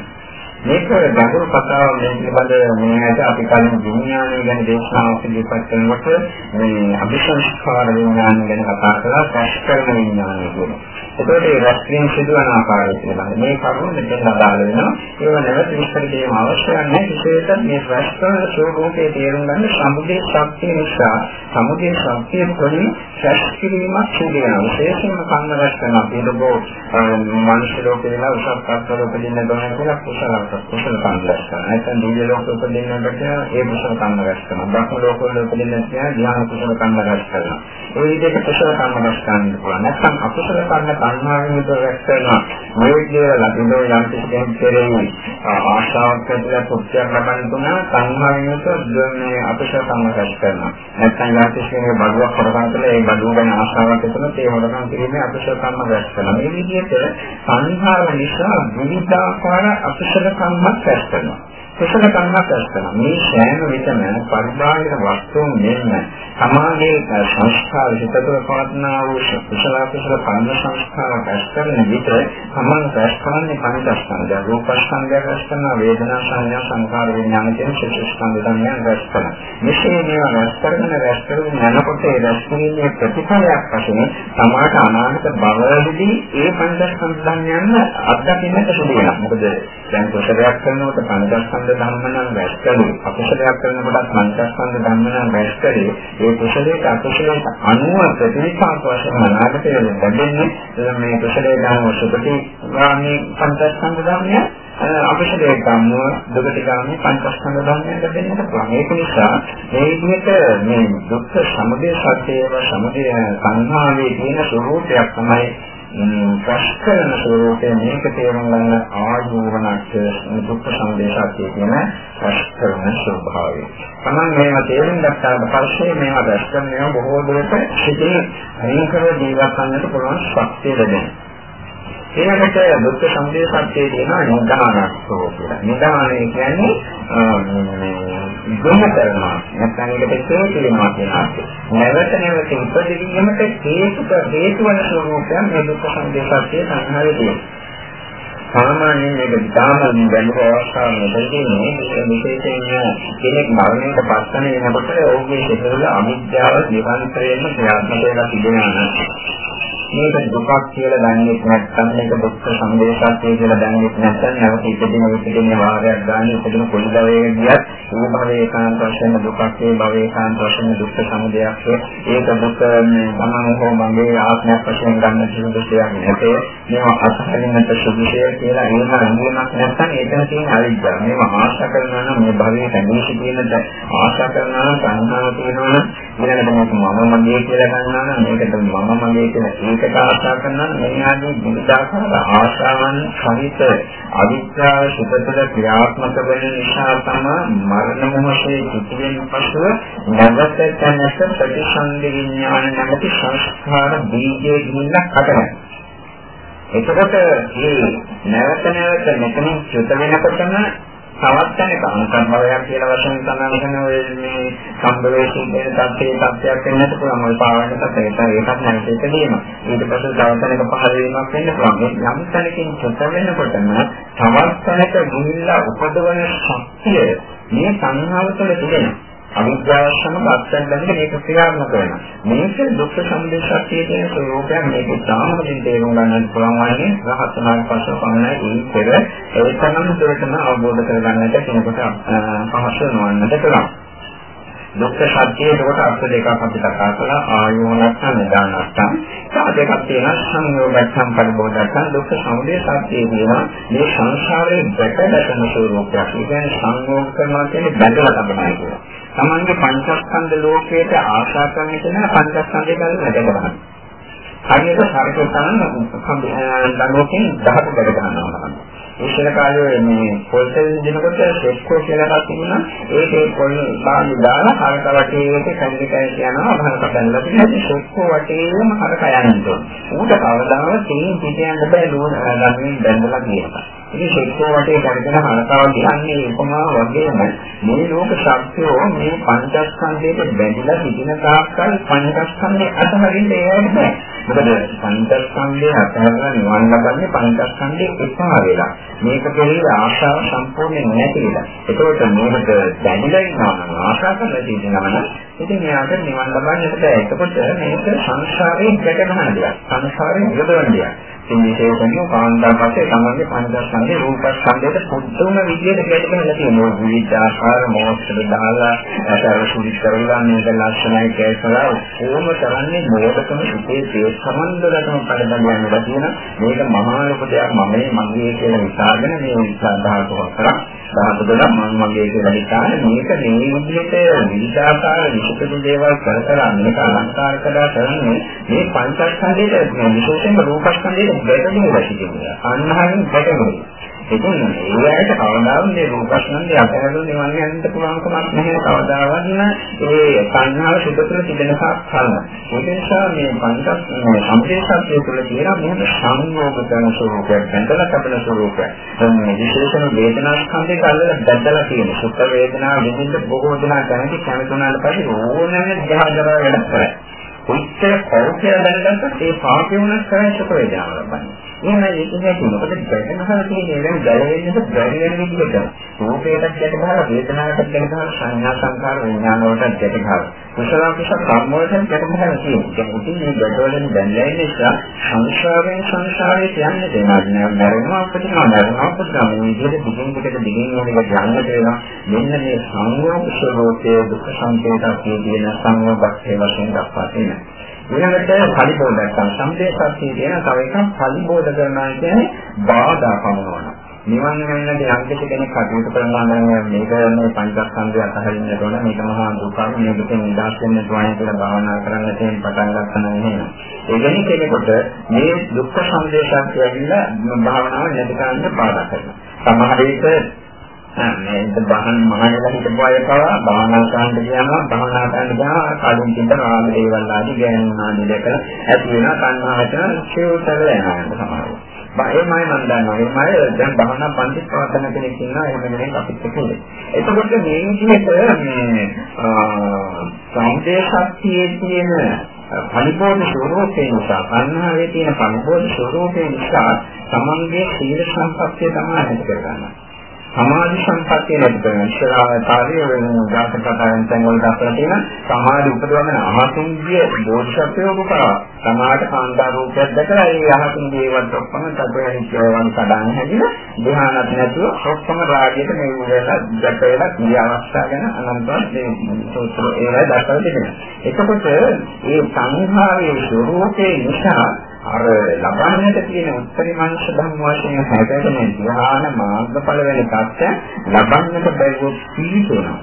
Speaker 1: මේක ගැඹුරු කතාවක් මේ පිළිබඳ මේකට අපි කලින් විඥානය ගැන දේශනාවක් ඉදිරිපත් කරනකොට මේ අභිසංස්කාර විඥානය ගැන කතා කරලා රැස් කරන විඥානය කියන. එතකොට ඒ රැස් වීම සිදුවන ආකාරය පිළිබඳ මේ කරුණ මෙතන අදාළ වෙනවා. ඒව නැවත විස්තර කිරීම අවශ්‍ය නැහැ. විශේෂයෙන් මේ රැස් කරන ස්වභාවයේ තේරුම් ගන්න සමුදේ ශක්තිය නිසා සමුදේ ශක්තිය තුළින් රැස් කිරීමක් සිදු වෙනවා. විශේෂයෙන්ම කන්න රැස් කරන පිළිබෝ මනුෂ්‍ය ලෝකේ ඉඳලා උසස් කර්තවල උපදින්න දෝන කියලා කුසල කුසල කන්න රැස් කරනවා. නැත්නම් දිව්‍ය ලෝක උපදින්නකට ඒ කුසල කන්න රැස් කරනවා. බ්‍රහ්ම ලෝක වල උපදින්න කියන ධ්‍යාන කුසල කන්න රැස් කරනවා. ඒ විදිහට කුසල කර්ම රැස් කරන්න පුළුවන්. නැත්නම් අකුසල කර්ම තණ්හාවෙන් විතර රැස් කරනවා. මේ විදිහට ලබිනෝ යම් කිසි කෙනෙක් කෙරෙහි ආශාවක් ඇතිලා කුක්ෂයක් ලබන්න තුන තණ්හාවෙන් විතර මේ අකුසල කර්ම රැස් කරනවා. නැත්නම් යම් කිසි කෙනෙක් බඩුවක් හොරකම් කළා ඒ බඩුව ගැන ආශාවක් ඇතිවෙන ඒ හොරකම් කිරීමේ අකුසල කර්ම රැස් කරනවා. මේ විදිහට තණ්හාව නිසා විවිධාකාර අකුසල කර්මයක් රැස් කරනවා. කුසල කර්මයක් රැස් කරනවා. මේ සෑම විටම පරිබාහිර වස්තුන් මෙන්න සමාගයේ සංස්කාර හිතතර පවත්නා වූ කුසල කුසල කර්ම සංස්කාර රැස් කරන විට සමාන රැස් කරන්නේ පංචස්කන්ධය. රූපස්කන්ධය රැස් කරනවා වේදනා සංඥා සංකාර විඥාන කියන ශේෂස්කන්ධ ධර්මයන් රැස් කරනවා. මෙසේ මේවා රැස් කරගෙන රැස් කරගෙන යනකොට ඒ රැස් කිරීමේ ප්‍රතිඵලයක් වශයෙන් සමාත අනාගත භවවලදී ඒ පංචස්කන්ධ ධර්මයන් අත්දකින්නට සිදු වෙනවා. මොකද දැන් කුසලයක් කරනකොට පංචස්කන්ධ ධර්ම නම් රැස් කරනවා. අකුසලයක් කරනකොට පංචස්කන්ධ ධර්ම නම් රැස් කරේ ඒ කුසලයට අකුසලයට අනුව ප්‍රතිවිපාක වශයෙන් අනාගතයේ ලැබෙන්නේ මේ කුසලයේ දාන සුපති වාමී පංචස්කන්ධ ධර්මය අපිෂදේ ගම්ම දුකට ගාමී පංචස්කන්ධ ධර්මයන් ලැබෙන්නට පුළුවන්. ඒක නිසා මේ විදිහට මේ දුක්ඛ සමුදය සත්‍යය සමුදය සංහාවේ තියෙන ස්වરૂපයක් තමයි ප්‍රශ්කරන ස්වરૂපයේ මේක තේරුම් ගන්න ආයෝවනක් දුක්ඛ සමුදය සත්‍ය කියන ප්‍රශ්කරන ස්වභාවය. තමන් මේවා තේරුම් ගත්තාට පස්සේ මේවා ප්‍රශ්කරණය බොහෝ දුරට සිටින අයින් කර ජීවත් වන්නට පුළුවන් ශක්තිය ලැබෙනවා. ඊළඟට දුක්ඛ සමුදය සත්‍යයේ තියෙනවා නිදානස්සෝ කියලා. නිදානය කියන්නේ ගොම කරනවා. නැත්නම් ඒකට හේතුවෙනවා කියන අර්ථය. නැවත නැවත ඉපදෙවීමට හේතුක හේතු වන ස්වરૂපයන් මේ දුක්ඛ සමුදය සත්‍යයේ සංහාරයේ තියෙනවා. සාමාන්‍යයෙන් මේක ධාමයෙන් බැලුව අවස්ථාවකදී මේ විශේෂයෙන් කෙනෙක් මරණයට පස්සන වෙනකොට ඔහුගේ සිතවල අවිද්‍යාව නිරන්තරයෙන්ම ක්‍රියාත්මක වෙලා තිබෙනවා. මේක දුකක් කියලා දන්නේ නැත්නම් මේක දුක්ඛ සමුදයසත්ය කියලා දන්නේ නැත්නම් නැවත ඉපදින ඉපදින වාරයක් ගන්න ඉපදින කොයි දවසේ ගියත් මේ භවයේ කාන්ත වශයෙන් දුකක් ඒ භවයේ කාන්ත වශයෙන් දුක්ඛ සමුදයක් ඒක දුක තමන් හෝ මගේ ආත්මයක් වශයෙන් ගන්න සුදුසුයක් නැතේ මේවා අත්හරින්නට සුදුසුය කියලා එහෙම අනුමතක් නැත්නම් ඒකන තියෙන අවිද්‍යාව. මේවා ආශා කරනවා නම් මේ භවයේ රැඳී සිටිනද ආශා කරනවා නම් සංහාව තියෙනවා නම් ඊළඟට මේක මම මගේ කියලා ගන්නවා නම් මේකට මම මගේ කියලා ඒක ඒකට ආශා කරනවා මේ ආදී විවිධාකාර ආශාවන් සහිත අවිද්‍යාව සුපතල ක්‍රියාත්මක වෙන නිසා තමයි මරණ මොහොතේ පිටින් පසුව නැවත තැනක ප්‍රතිසන්දි විඥාන නැමැති සංස්කාර බීජයේ ගින්නක් හටගන්නවා. එතකොට මේ නැවත නැවත මෙතනින් චුත වෙනකොටම තවත් කෙනෙක් අනුකම්පාවයක් කියලා වශයෙන් සඳහන් කරන ඔය මේ සම්බවේෂී කියන තත්ත්වයේ තත්ත්වයක් වෙන්නත් පුළුවන්. ඔය පාවන්න තත්ත්වයට ඒකත් නැවත එකදීම ඊට පස්සේ තව කෙනෙක් පහළ වීමක් වෙන්න පුළුවන්. මේ යම් තැනකින් චොත වෙනකොටම තවත් කෙනෙක් ගිහිල්ලා උපදවන ශක්තිය මේ සංහාව තුළ තිබෙනවා. අවිද්‍යාව සමග අත්යෙන් බැඳගෙන මේක ක්‍රියාත්මක වෙනවා. මේක දුක්ඛ සමුදය සත්‍යයේ තියෙන ස්වરૂපයක් මේක සාමකලින් තේරුම් ගන්නත් පුළුවන්. වන්නේ රහත් වුණාට පස්සේ පමණයි ඒ පෙර ඒ තරම් දුරටම අවබෝධ කරගන්නට කෙනෙකුට පහසු නොවන්නට පුළුවන්. දුක්ඛ සත්‍යයේ කොට අර්ථ දෙකක් අපි කතා කළා ආයෝනස්සන් නිදානස්සන්. තව දෙකක් තියෙනවා සංයෝගයන් පරිබෝධයන් දුක්ඛ සමුදය සත්‍යයේ තියෙනවා මේ සංසාරයේ දැකගැටෙන ස්වરૂපයක්. ඒ කියන්නේ සංයෝග කරනවා කියන්නේ බැඳලා තමයි කියන්නේ. තමන්ගේ පංචස්කන්ධ ලෝකයට ආශා කරන කෙනා පංචස්කන්ධය ගැන වැඩ හරියට හරියට තමයි දනෝකෙන් දහතු වැඩ ගන්නවා. ඉස්සර කාලේ මේ පොල්තෙල් දෙනකොට සෙක්කෝ කියලා එකක් තිබුණා. ඒකේ පොල් බාහි දාලා හරක වටේට කැන්ඩිකයි කියනවා හරක බැලලා තියෙනවා. සෙක්කෝ වටේම හරක යනවා. ඌට කවදාවත් තේින් පිට යන්න බෑ නෝන ළඟින් බැලලා කියනවා. ඉතින් සෙක්කෝ වටේ කරගෙන හරකාව කියන්නේ උපමා වගේම මේ ලෝක ශක්තියෝ මේ පංචස්කන්ධයට බැඳිලා සිටින තාක්කල් පංචස්කන්ධය අතහරින්න ඒවට බෑ. මොකද පංචස්කන්ධය අතහරලා නිවන් ලබන්නේ පංචස්කන්ධයේ උපා වෙලා. මේක පිළිබඳ ආශාව සම්පූර්ණයෙන් නැති වෙලා. ඒකෝට මේකට බැඳිලා ඉන්නවා නම් ආශා කරලා තියෙනවා නම් ඉතින් එයාට නිවන් ලබන්නට බෑ. ඒකකොට මේක සංසාරයෙන් ගැටෙන දෙයක්. සංසාරයෙන් යොදවන දෙයක්. ඉතින් විශේෂයෙන්ම කාන්තාපස්සේ තමන්ගේ පංචස්කන්ධේ රූපස්කන්ධයට පුදුම විදියට ගැටෙන්න තියෙනවා. විවිධ ආකාර මොහොතට දාලා අතර සුදි කරලා මේක ලක්ෂණයි කැසලා ඕම කරන්නේ මොකටම සිටේ ඒ සම්බන්ධලටම පදම් යනවා කියන මේක මහා ලොකු දෙයක් මමයි මගේ කියලා විසාගෙන මේ විසාදාක කරා ධාතු දෙක මම මගේ කියලා හිතාන මේක මේ විදිහට විවිධාකාර විශේෂ දේවල් කර කර මේක අලංකාර කළා කරන්නේ මේ පංචස්කන්ධයේ විශේෂයෙන්ම රූපස්කන්ධයේ බෙදෙන්නේ සිටිනවා. අන්නහරින් බෙදෙන්නේ. ඉතින් ඒකට කවදාවත් මේ රූපස්කන්ධය අතහැරලා නිවන් යන්න පුළුවන්කමක් නැහැ කවදාවත් ඒ සංහාව සුද්ධ තුළ තිබෙනකක් කලින්. ඒ නිසා මේ පංචස් සම්පේක්ෂය තුළ තියෙන මේ සංයෝග කරන ස්වરૂපයක් බඳලා තිබෙන ස්වરૂපයක්. මේ විශේෂම වේදනා ස්කන්ධයට අල්ලලා බැඳලා තියෙන සුඛ වේදනා විඳින්න බොහෝ දෙනා කැමති කැමතුනාට පස්සේ ඕනෑම දහදරා වැඩක් කරයි. කොච්චර කෞෂ්‍ය දැනගත්තත් ඒ පාපේ වුණත් කරන්නේ සුඛ වේදනාව ලබන්නේ. එහෙනම් ඒක නැති මොකද දැනගහලා තියෙන දැන් ගැලවෙන්නට බැරි වෙන විදිහට රූපයකට ගැටගහලා වේදනාවකට ගැටගහලා සංඥා සංකාර විඥාන වලට ගැටගහලා කුසල කුසල කර්ම වලට ගැටගහලා තියෙනවා. ඒක ඉතින් මේ ගැටවලින් බැඳලා ඉන්න නිසා සංසාරයෙන් සංසාරේ යන්නේ දෙනවා. මරණවා අපිටම මරණවා අපිටම මේ විදිහට දිගින් දිගට දිගින් යන එක යන්න දෙනවා. මෙන්න මේ සංයෝග ස්වરૂපයේ දුක් සංකේතයක් කියන සංයෝගයක් වශයෙන් දක්වා තියෙනවා. ඊළඟට පරිබෝධකම් සම්දේශාත්ී කියන තව එකක් පරිබෝධ කරනවා කියන්නේ බාධා පමුණවන. නිවන් යන්නට යම් කිසි කෙනෙක් කටයුතු කරනවා නම් මේක මේ පංචස්කන්ධය අතහරින්නට ඕන මේක මහා දුකක් මේ දුකෙන් නිදහස් වෙන්න ඕන කියලා භාවනා කරන්න තියෙන පටන් ගන්න නැහැ. ඒ කියන්නේ කෙනෙකුට මේ දුක්ඛ සංදේශාත්ය ඇවිල්ලා භාවනාව නැති කරන්න බාධා කරනවා. සමහර විට මේ බහන් මහණලා හිටපු අය පවා භාවනා කරන්න ගියාම භාවනා කරන්න ගියාම කලින් තිබෙන රාග දේවල් ආදී ගෑනුන් ආදී දැකලා ඇති වෙන කන්නාවට ෂේව්තල යනවා සමහරව. බයමයි මම දන්නවා. එමය දැන් භාවනා පන්ති පවත්වන කෙනෙක් ඉන්නවා එහෙම කෙනෙක් අපිත් එක්ක ඉන්නේ. එතකොට මේ විදිහට මේ සංදේශාත්තියේ තියෙන පරිබෝධ ස්වરૂපේ නිසා කන්නාවේ තියෙන පරිබෝධ ස්වરૂපේ නිසා තමන්ගේ සීල සම්පත්තිය තමයි ඇති කරගන්නවා. සමාධි සම්පත්තිය නැති කරන ඉස්සරහාකාරයේ වෙන ජාතක කතාවෙන් තැන්වල දක්වලා තියෙන සමාධි උපදවන අහතුන්ගේ බෝධිසත්වයෝ කරා සමාධි කාන්තා රූපයක් දැකලා ඒ අහතුන්ගේ ඒවත් ඔක්කොම තදවැනිච්චවන් කඩාන හැදිලා ධ්‍යානත් නැතුව ඔක්කොම රාගයට මේ වෙලා දැකලා මේ අවස්ථාව ගැන අනන්තවත් මේ සූත්‍ර ඒවා දක්වලා තිබෙනවා. එතකොට මේ සංඛාරයේ ස්වરૂපේ නිසා අර ලබන්නට තියෙන උත්තරී මනුෂ්‍ය ධර්ම වශයෙන් හැදෙන ධ්‍යාන මාර්ගඵල වෙන තත්ත්වය ලබන්නට බැරුව පිළිතුරනවා.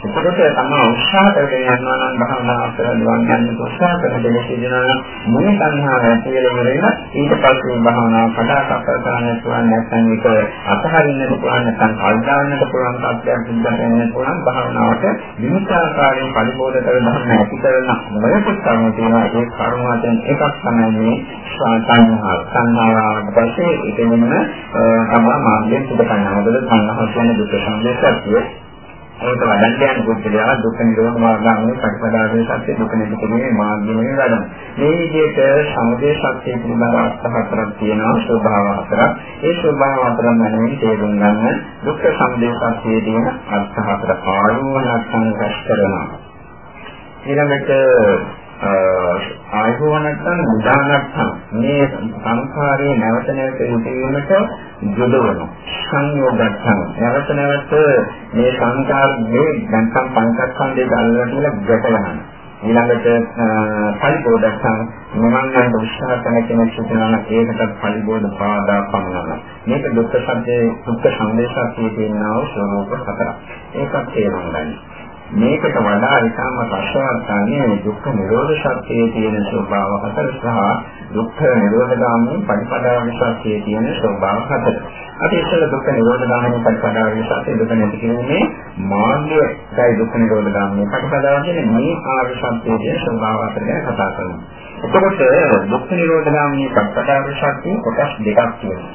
Speaker 1: එතකොට තමයි උත්සාහ කරගෙන යනවා නම් භාවනා කරලා නිවන් යන්න උත්සාහ කරන දෙයක් කියනවා මේ සංහාව ඇතිවෙලා ඉවරලා ඊට පස්සේ භාවනා කඩා කප්පල් කරන්න පුළුවන් නැත්නම් ඒක අතහරින්නට පුළුවන් නැත්නම් කල්දාන්නට පුළුවන් තත්ත්වයක් සිද්ධ වෙන්න පුළුවන් භාවනාවට විමුක්තාකාරයෙන් පරිබෝධ කර ධර්ම ඇති කරන මොකද කර්ම තියෙනවා ඒ කර්ම වලින් එකක් තමයි මේ සංහාව සංහාවට පස්සේ ඒකෙන්නම තමයි මාර්ගයෙන් සුබ කරනවා. මොකද සංහාව කියන්නේ දුක සංදේශයක් ඒක වඩන්න යන පුද්ගලයා දුක නිරෝධ මාර්ගාංගයේ ප්‍රතිපදාවේ සත්‍ය දුක නිරෝධයේ මාර්ගයෙන් වැඩන. මේ විදිහට සමුදය සත්‍ය පිළිබඳ අර්ථ හතරක් තියෙනවා ස්වභාව හතරක්. ඒ ස්වභාව හතර මනින් තේරුම් ගන්න දුක්ඛ සමුදය සත්‍යයේ තියෙන අර්ථ හතර ආරෝහණක් සංකස් කරනවා. ඊළඟට ආයෝ නැත්නම් උදානත්තම් මේ සංඛාරයේ නැවත නැවත ඉදීමට යොදවන සංයෝගත්තම් නැවත නැවත මේ සංඛාරයේ නැත්නම් පංචස්කන්ධයේ අල්ලලා කියලා ගැටලනවා ඊළඟට පරිබෝධයන් මොනවාද උත්සාහ කරන කෙනෙක් සිටිනවා ඒකටත් පරිබෝධ බාධා පමනනවා. මේක දුක්ඛ සත්‍යයේ දුක්ඛ සංදේශාත්මකයේ තියෙනා වූ ස්වરૂප හතරක්. ඒකත් තේරුම් ගන්න. මේකට වඩා ඉතාම රසවත්න්නේ දුක්ඛ නිරෝධ ශක්තියේ තියෙන ස්වභාව හතර සහ දුක්ඛ නිරෝධ ගාමී පරිපදාවේ ශක්තියේ තියෙන ස්වභාව හතර. අපි ඉස්සෙල්ලා දුක්ඛ නිරෝධ ගාමී පරිපදාවේ ශක්තිය දුක නැති කියන්නේ මාර්ගයයි දුක්ඛ නිරෝධ ගාමී පරිපදාව කියන්නේ මේ ආර්ය ශක්තියේ තියෙන ස්වභාව හතර ගැන කතා කරනවා. එතකොට දුක්ඛ නිරෝධ ගාමී පරිපදාවේ ශක්තිය කොටස් දෙකක් තියෙනවා.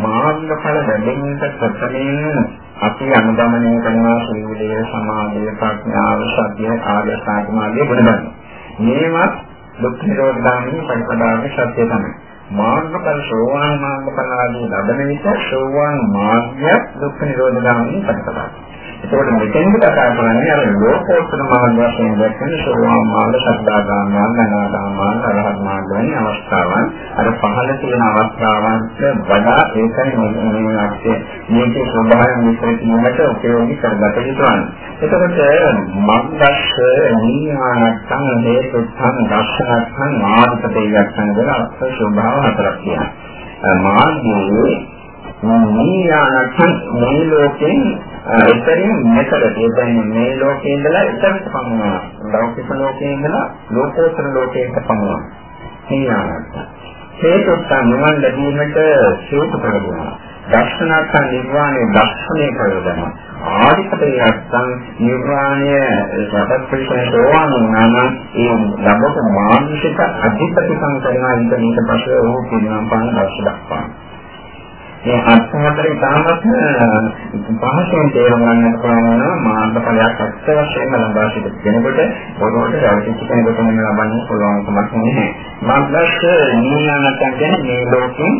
Speaker 1: මාර්ගඵල ලැබෙන්නට ප්‍රථමයෙන් අපි අනුගමනය කරනවා සීලය, සමාධිය, ප්‍රඥාව, සතිය, ආර්යසත්‍ය මාර්ගයේ ගුණධර්ම. මේවත් දුක් නිරෝධ ගාමී පරිපදාවේ සත්‍ය තමයි. මාර්ගඵල සෝවාන් මාර්ගඵල ආදී ලැබෙන විට සෝවාන් මාර්ගය දුක් නිරෝධ ගාමී පරිපදාවයි. ඒකට මෙතෙන්ද කතා කරන්නේ අර ලෝකෝත්තර මාර්ග වශයෙන් දැක්වෙන සෝවාන් මාර්ග, සත්‍දාගාම මාර්ග, අනාගාම මාර්ග, අරහත් මාර්ග වැනි අවස්ථාවන් අර පහළ තියෙන අවස්ථාවන්ට වඩා ඒකයි මේ අවශ්‍ය මේකේ ස්වභාවය විස්තර කිරීමට උපයෝගී කරගත යුතු වන්නේ. එතකොට මග්ගස්ස නීහානත්තං හේතුත්තං දර්ශනත්තං ආදිපතේයත්තං කියලා අර්ථ ස්වභාව හතරක් තියෙනවා. මාර්ගයේ නීයානක් මේ ලෝකෙන් එතරින් මෙතර කියන්නේ මේ ලෝකේ ඉඳලා එතරට පමුණනවා. ලෞකික ලෝකේ ඉඳලා ලෝකෝත්තර ලෝකයට පමුණනවා. නීයානක්. හේතුත් නිවන් ලැබීමට හේතු කරගන්නවා. දර්ශනාර්ථ නිර්වාණය දර්ශනය කරගන්නවා. ආදිපතේ නැත්නම් නිර්වාණය රටත් පිළිසන සෝවාන් වුණාම ඒ ලැබපු මානසික අධිපති සංකල්පනා ඉඳන් ඊට පස්සේ ඔහු පින්නම් පාන දර්ශ දක්වනවා. මේ අර්ථ හතරේ තාමත් පහසෙන් තේරුම් ගන්න පුළුවන් මාර්ගඵලයක් අත්‍ය වශයෙන්ම ලබා සිටින කෙනෙකුට බොරුවට රැවටිච්ච කෙනෙකුට මෙන්න ලබන්න පුළුවන් කමක් නැහැ. මාර්ගස් නියමනක් කියන්නේ මේ ලෝකෙන්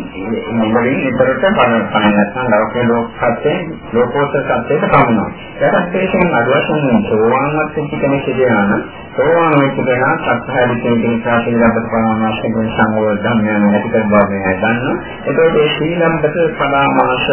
Speaker 1: මෙවලින් විතරට බලන නැත්නම් ලෞකික ලෝකයෙන් ලෝකෝත්තර සත්‍යයට පමණයි. ඒකත් තේරුම් අදවසන් සෝවාන්වත් වෙච්ච කෙනෙක් කියනවා සෝවාන් වෙච්ච කෙනා සත්‍යය කියන කාසිය ලබට පරමාර්ථයෙන් සංවර්ධනය ධර්මයන් ඇති කර බව දන්නවා. ඒකෝට ඒ ශ්‍රී ලම්බට පරාමාස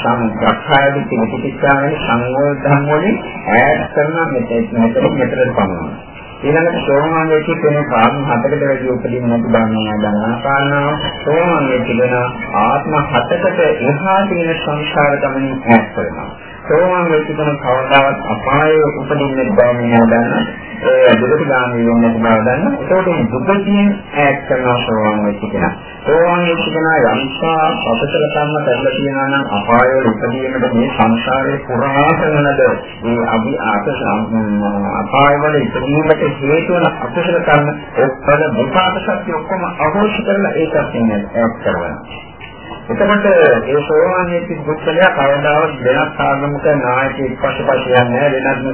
Speaker 1: සංග්‍රහයදී පිටිච්චාවේ සංවර්ධන වලින් ඈඩ් කරන මෙතෙක් මෙතන මෙතන පමණයි. ඊළඟට සෝමාන් වේකේ කියන කාරණ හතකට වැඩි උපදින්න නැති බව දන්නා කාරණා සෝමාන් වේකේ ආත්ම හතකට එහා තියෙන සංස්කාර ගමනින් ඈඩ් කරනවා. සෝවාන් වෙච්ච කෙනෙක් කවදාවත් අපායේ උපදින්නේ බව මෙයා දන්න. ඒ දුකට ගාමී වෙන්නේ බව දන්න. ඒකට දුකකින් ඈත් කරනවා සෝවාන් වෙච්ච කෙනා. සෝවාන් වෙච්ච කෙනා යම්සා අපසල කර්ම කරලා තියෙනවා නම් අපායේ උපදීමට මේ සංසාරේ පුරා කරනද මේ අභි ආකස අපාය වල ඉපදීමට හේතු වන අපසල කර්ම ඔක්කොම විපාක ශක්තිය ඔක්කොම අවශ්‍ය කරලා ඒකත් එන්නේ ඈත් කරනවා. එතකොට ඒ සෝවාන්යේ පුද්ගලයා කවදාවත් වෙනත් ආගමක නායකයෙක් පස්සපස්ස යන්නේ වෙනත්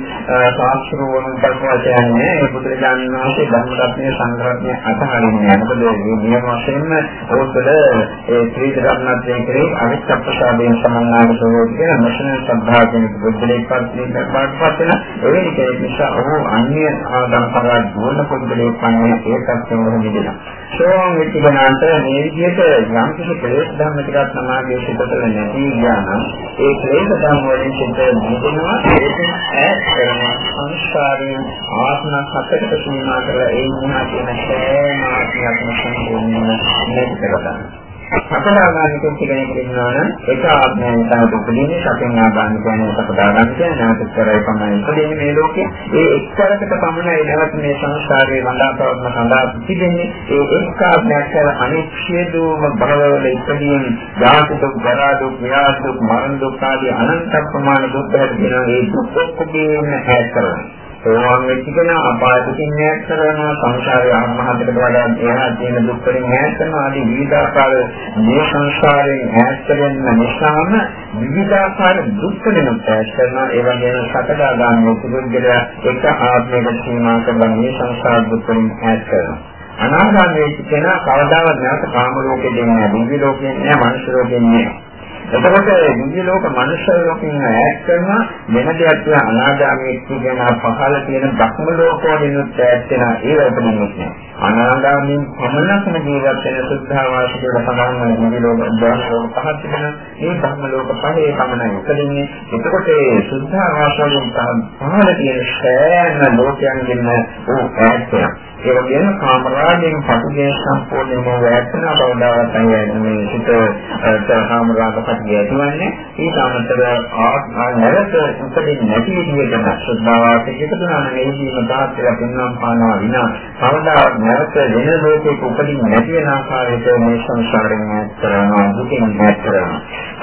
Speaker 1: ශාස්ත්‍රෝවන් පස්සපස්ස යන්නේ ඒ බුදුරජාණන් වහන්සේ ධර්ම රත්නයේ සංග්‍රහණය අතහරින්නේ මොකද මේ නියම වශයෙන්ම ඕකද ඒ ත්‍රි ධර්මත්වයේ කෙරේ අවිච්ඡ ප්‍රසාදයෙන් සමන්නාගත වූ කියන මෂණ සම්භාගයෙන් බුද්ධලේ පස්සේ පාඩපත් වෙන එවැනි කෙනෙක් නිසා ඔහු අන්‍ය ආගම් කරා දුවන පුද්ගලයෙක් වන්නේ ඒකත් වෙනම නිදෙනවා. සෝවාන් වෙච්ච කෙනාට මේ විදිහට යම් කිසි ප්‍රේත ධර්ම ටිකක් සමාගයේ සිටතල නැති ගියානම් ඒ ක්ලේශ ධර්ම වලින් සිට මුදෙනවා ඒකෙන් ඈත් කරනවා සංස්කාරයෙන් ආත්ම හතකට සීමා කරලා ඒ වුණා කියන සෑම ආත්මයක්ම සම්පූර්ණයෙන්ම නැති කරගන්නවා සතරාගාමී කෙනෙක් ඉන්නවා නම් ඒක ආත්මයෙන් තමයි උපදින්නේ සතෙන් ආගාම කියන්නේ සතරාගාම කියන්නේ නැවත කරේ පමණයි උපදින්නේ මේ ලෝකේ. ඒ එක්තරකට පමණයි නැවත මේ සංස්කාරයේ වඩා පවත්න සඳහා තිබෙන්නේ ඒ එක් ආත්මයක් කර අනෙක් සියලුම භවවල ඉපදීම ජාති දුක් ජරා දුක් ව්‍යාධි දුක් මරණ දුක් ආදී අනන්ත ප්‍රමාණ දුක් බැහැ ඒ දුක් ඔක්කොගේම ඈත් කරනවා. සෝවාන් වෙච්ච කෙනා අපායකින් ඈත් කරනවා සංසාරයේ ආත්මහතකට වඩා එහා තියෙන දුක් වලින් ඈත් කරනවා ආදී විවිධාකාර මේ සංසාරයෙන් ඈත් වෙන නිසාම විවිධාකාර දුක් වලින් ඈත් කරනවා. ඒ වගේම සතරදාගාමී පුදුජල එක ආත්මයකට සීමා කරන මේ සංසාර දුක් වලින් ඈත් කරනවා. අනාගාමී වෙච්ච කෙනා කවදාවත් නැවත කාම ලෝකෙ දෙන්නේ නැහැ දිව්‍ය ලෝකෙ නෑ මනුෂ්‍ය ලෝකෙ නෑ. එතකොට දිව්‍ය ලෝක මනුෂ්‍ය ලෝකෙන් ඈත් කරන වෙන දෙයක් කියන අනාගාමී කියන පහළ තියෙන භක්ම ලෝකවලින් ඈත් වෙන ඒ වෙන්නේ නැහැ. අනාගාමී පමණක්ම ජීවත් වෙන සුද්ධාවාසික සමාන වන දිව්‍ය ලෝක ධර්ම ලෝක පහත් වෙන මේ භක්ම ලෝක පහේ පමණයි උපදින්නේ. එතකොට ඒ සුද්ධාවාසයෙන් පහළ තියෙන සෑම ලෝකයන්ගෙන් ඌ ඈත් වෙනවා. ඒ වගේම කාමරාගයෙන් පසුගිය සම්පූර්ණයෙන්ම වැටෙන බවදාවතයි මේ සිත කාමරාග පසුගිය ඇතිවන්නේ ඒ සාමතර ආත්මවලට උපදින් නැති විදිහටම ශ්‍රද්ධාවාසයක තුනන මේ ජීවන දාත්‍රය පින්නම් පානවා විනා කවදාවත් නැවත වෙන ලෝකයක උපදින් නැති වෙන ආකාරයට මේ සංසාරයෙන් ඈත් කරනවා දුකින් ඈත් කරනවා.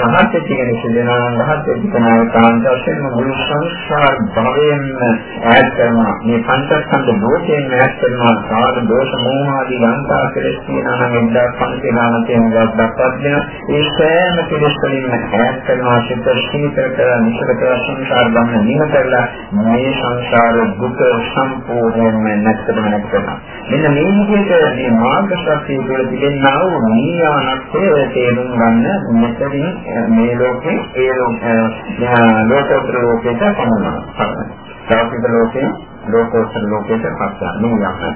Speaker 1: රහත් කියන සිදෙනා රහත් කියන කාන්තාවෙන් මුළු සංසාර භවයෙන් ඈත් කරනවා. මේ පංචස්කන්ධ දෝෂයෙන් ඈත් කරනවා. තියෙනවා සාද දෝෂ මෝහ ආදී ලංකා කෙලෙස් තියෙනවා නම් 1500 තියෙන දක්වත් දෙන ඒ සෑම කෙලෙස් වලින්ම ඈත් කරනවා සිත සීතල කර නිසල කර සංසාර ගමන නිම කරලා මේ සංසාර දුක සම්පූර්ණයෙන්ම නැත්නම් නැත් කරනවා. මෙන්න මේ විදිහට මේ මාර්ග ශක්තිය තුළ තිබෙනා වූ නීයානක්ය තේරුම් ගන්න මෙතනින් මේ ලෝකේ ඒ ලෝකෝත්තර ලෝකයට පමුණනවා. සාපිත ලෝකේ ලෝකෝත්තර ලෝකයට පත් වෙනවා.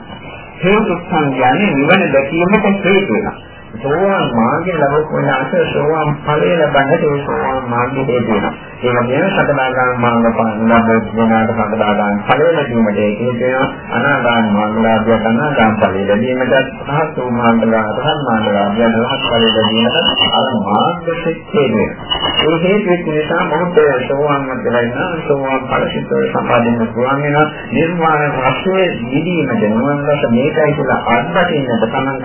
Speaker 1: හේතු සංඥානේ නිවන දැකීමට හේතු වෙනවා. සෝවාන් මාර්ගය ලැබුණ අතර සෝවාන් ඵලය ලබන්නට ඒ සෝවාන් මාර්ගය හේතු වෙනවා. ඒ වගේම සතරදාගාම මාර්ග පන්නබ්බේනාට සතරදාගාම ඵලය ලැබීමට ඒක හේතු වෙනවා. අනාගාම මාර්ගලාභය අනාගාම ඵලය ලැබීමට රහත් වූ මාර්ගලාභය රහත් මාර්ගලාභය රහත් ඵලය ලැබීමට අර මාර්ග ශික්ෂේ වෙනවා. ඒ හේතු නිසා මොහොත සෝවාන් මතලයින සෝවාන් ඵල සිත සම්පාදින්න පුළුවන් වෙනවා. නිර්වාණ රසයේ නිදීමට නිවන් රස මේකයි කියලා අත්දකින්නට තමන්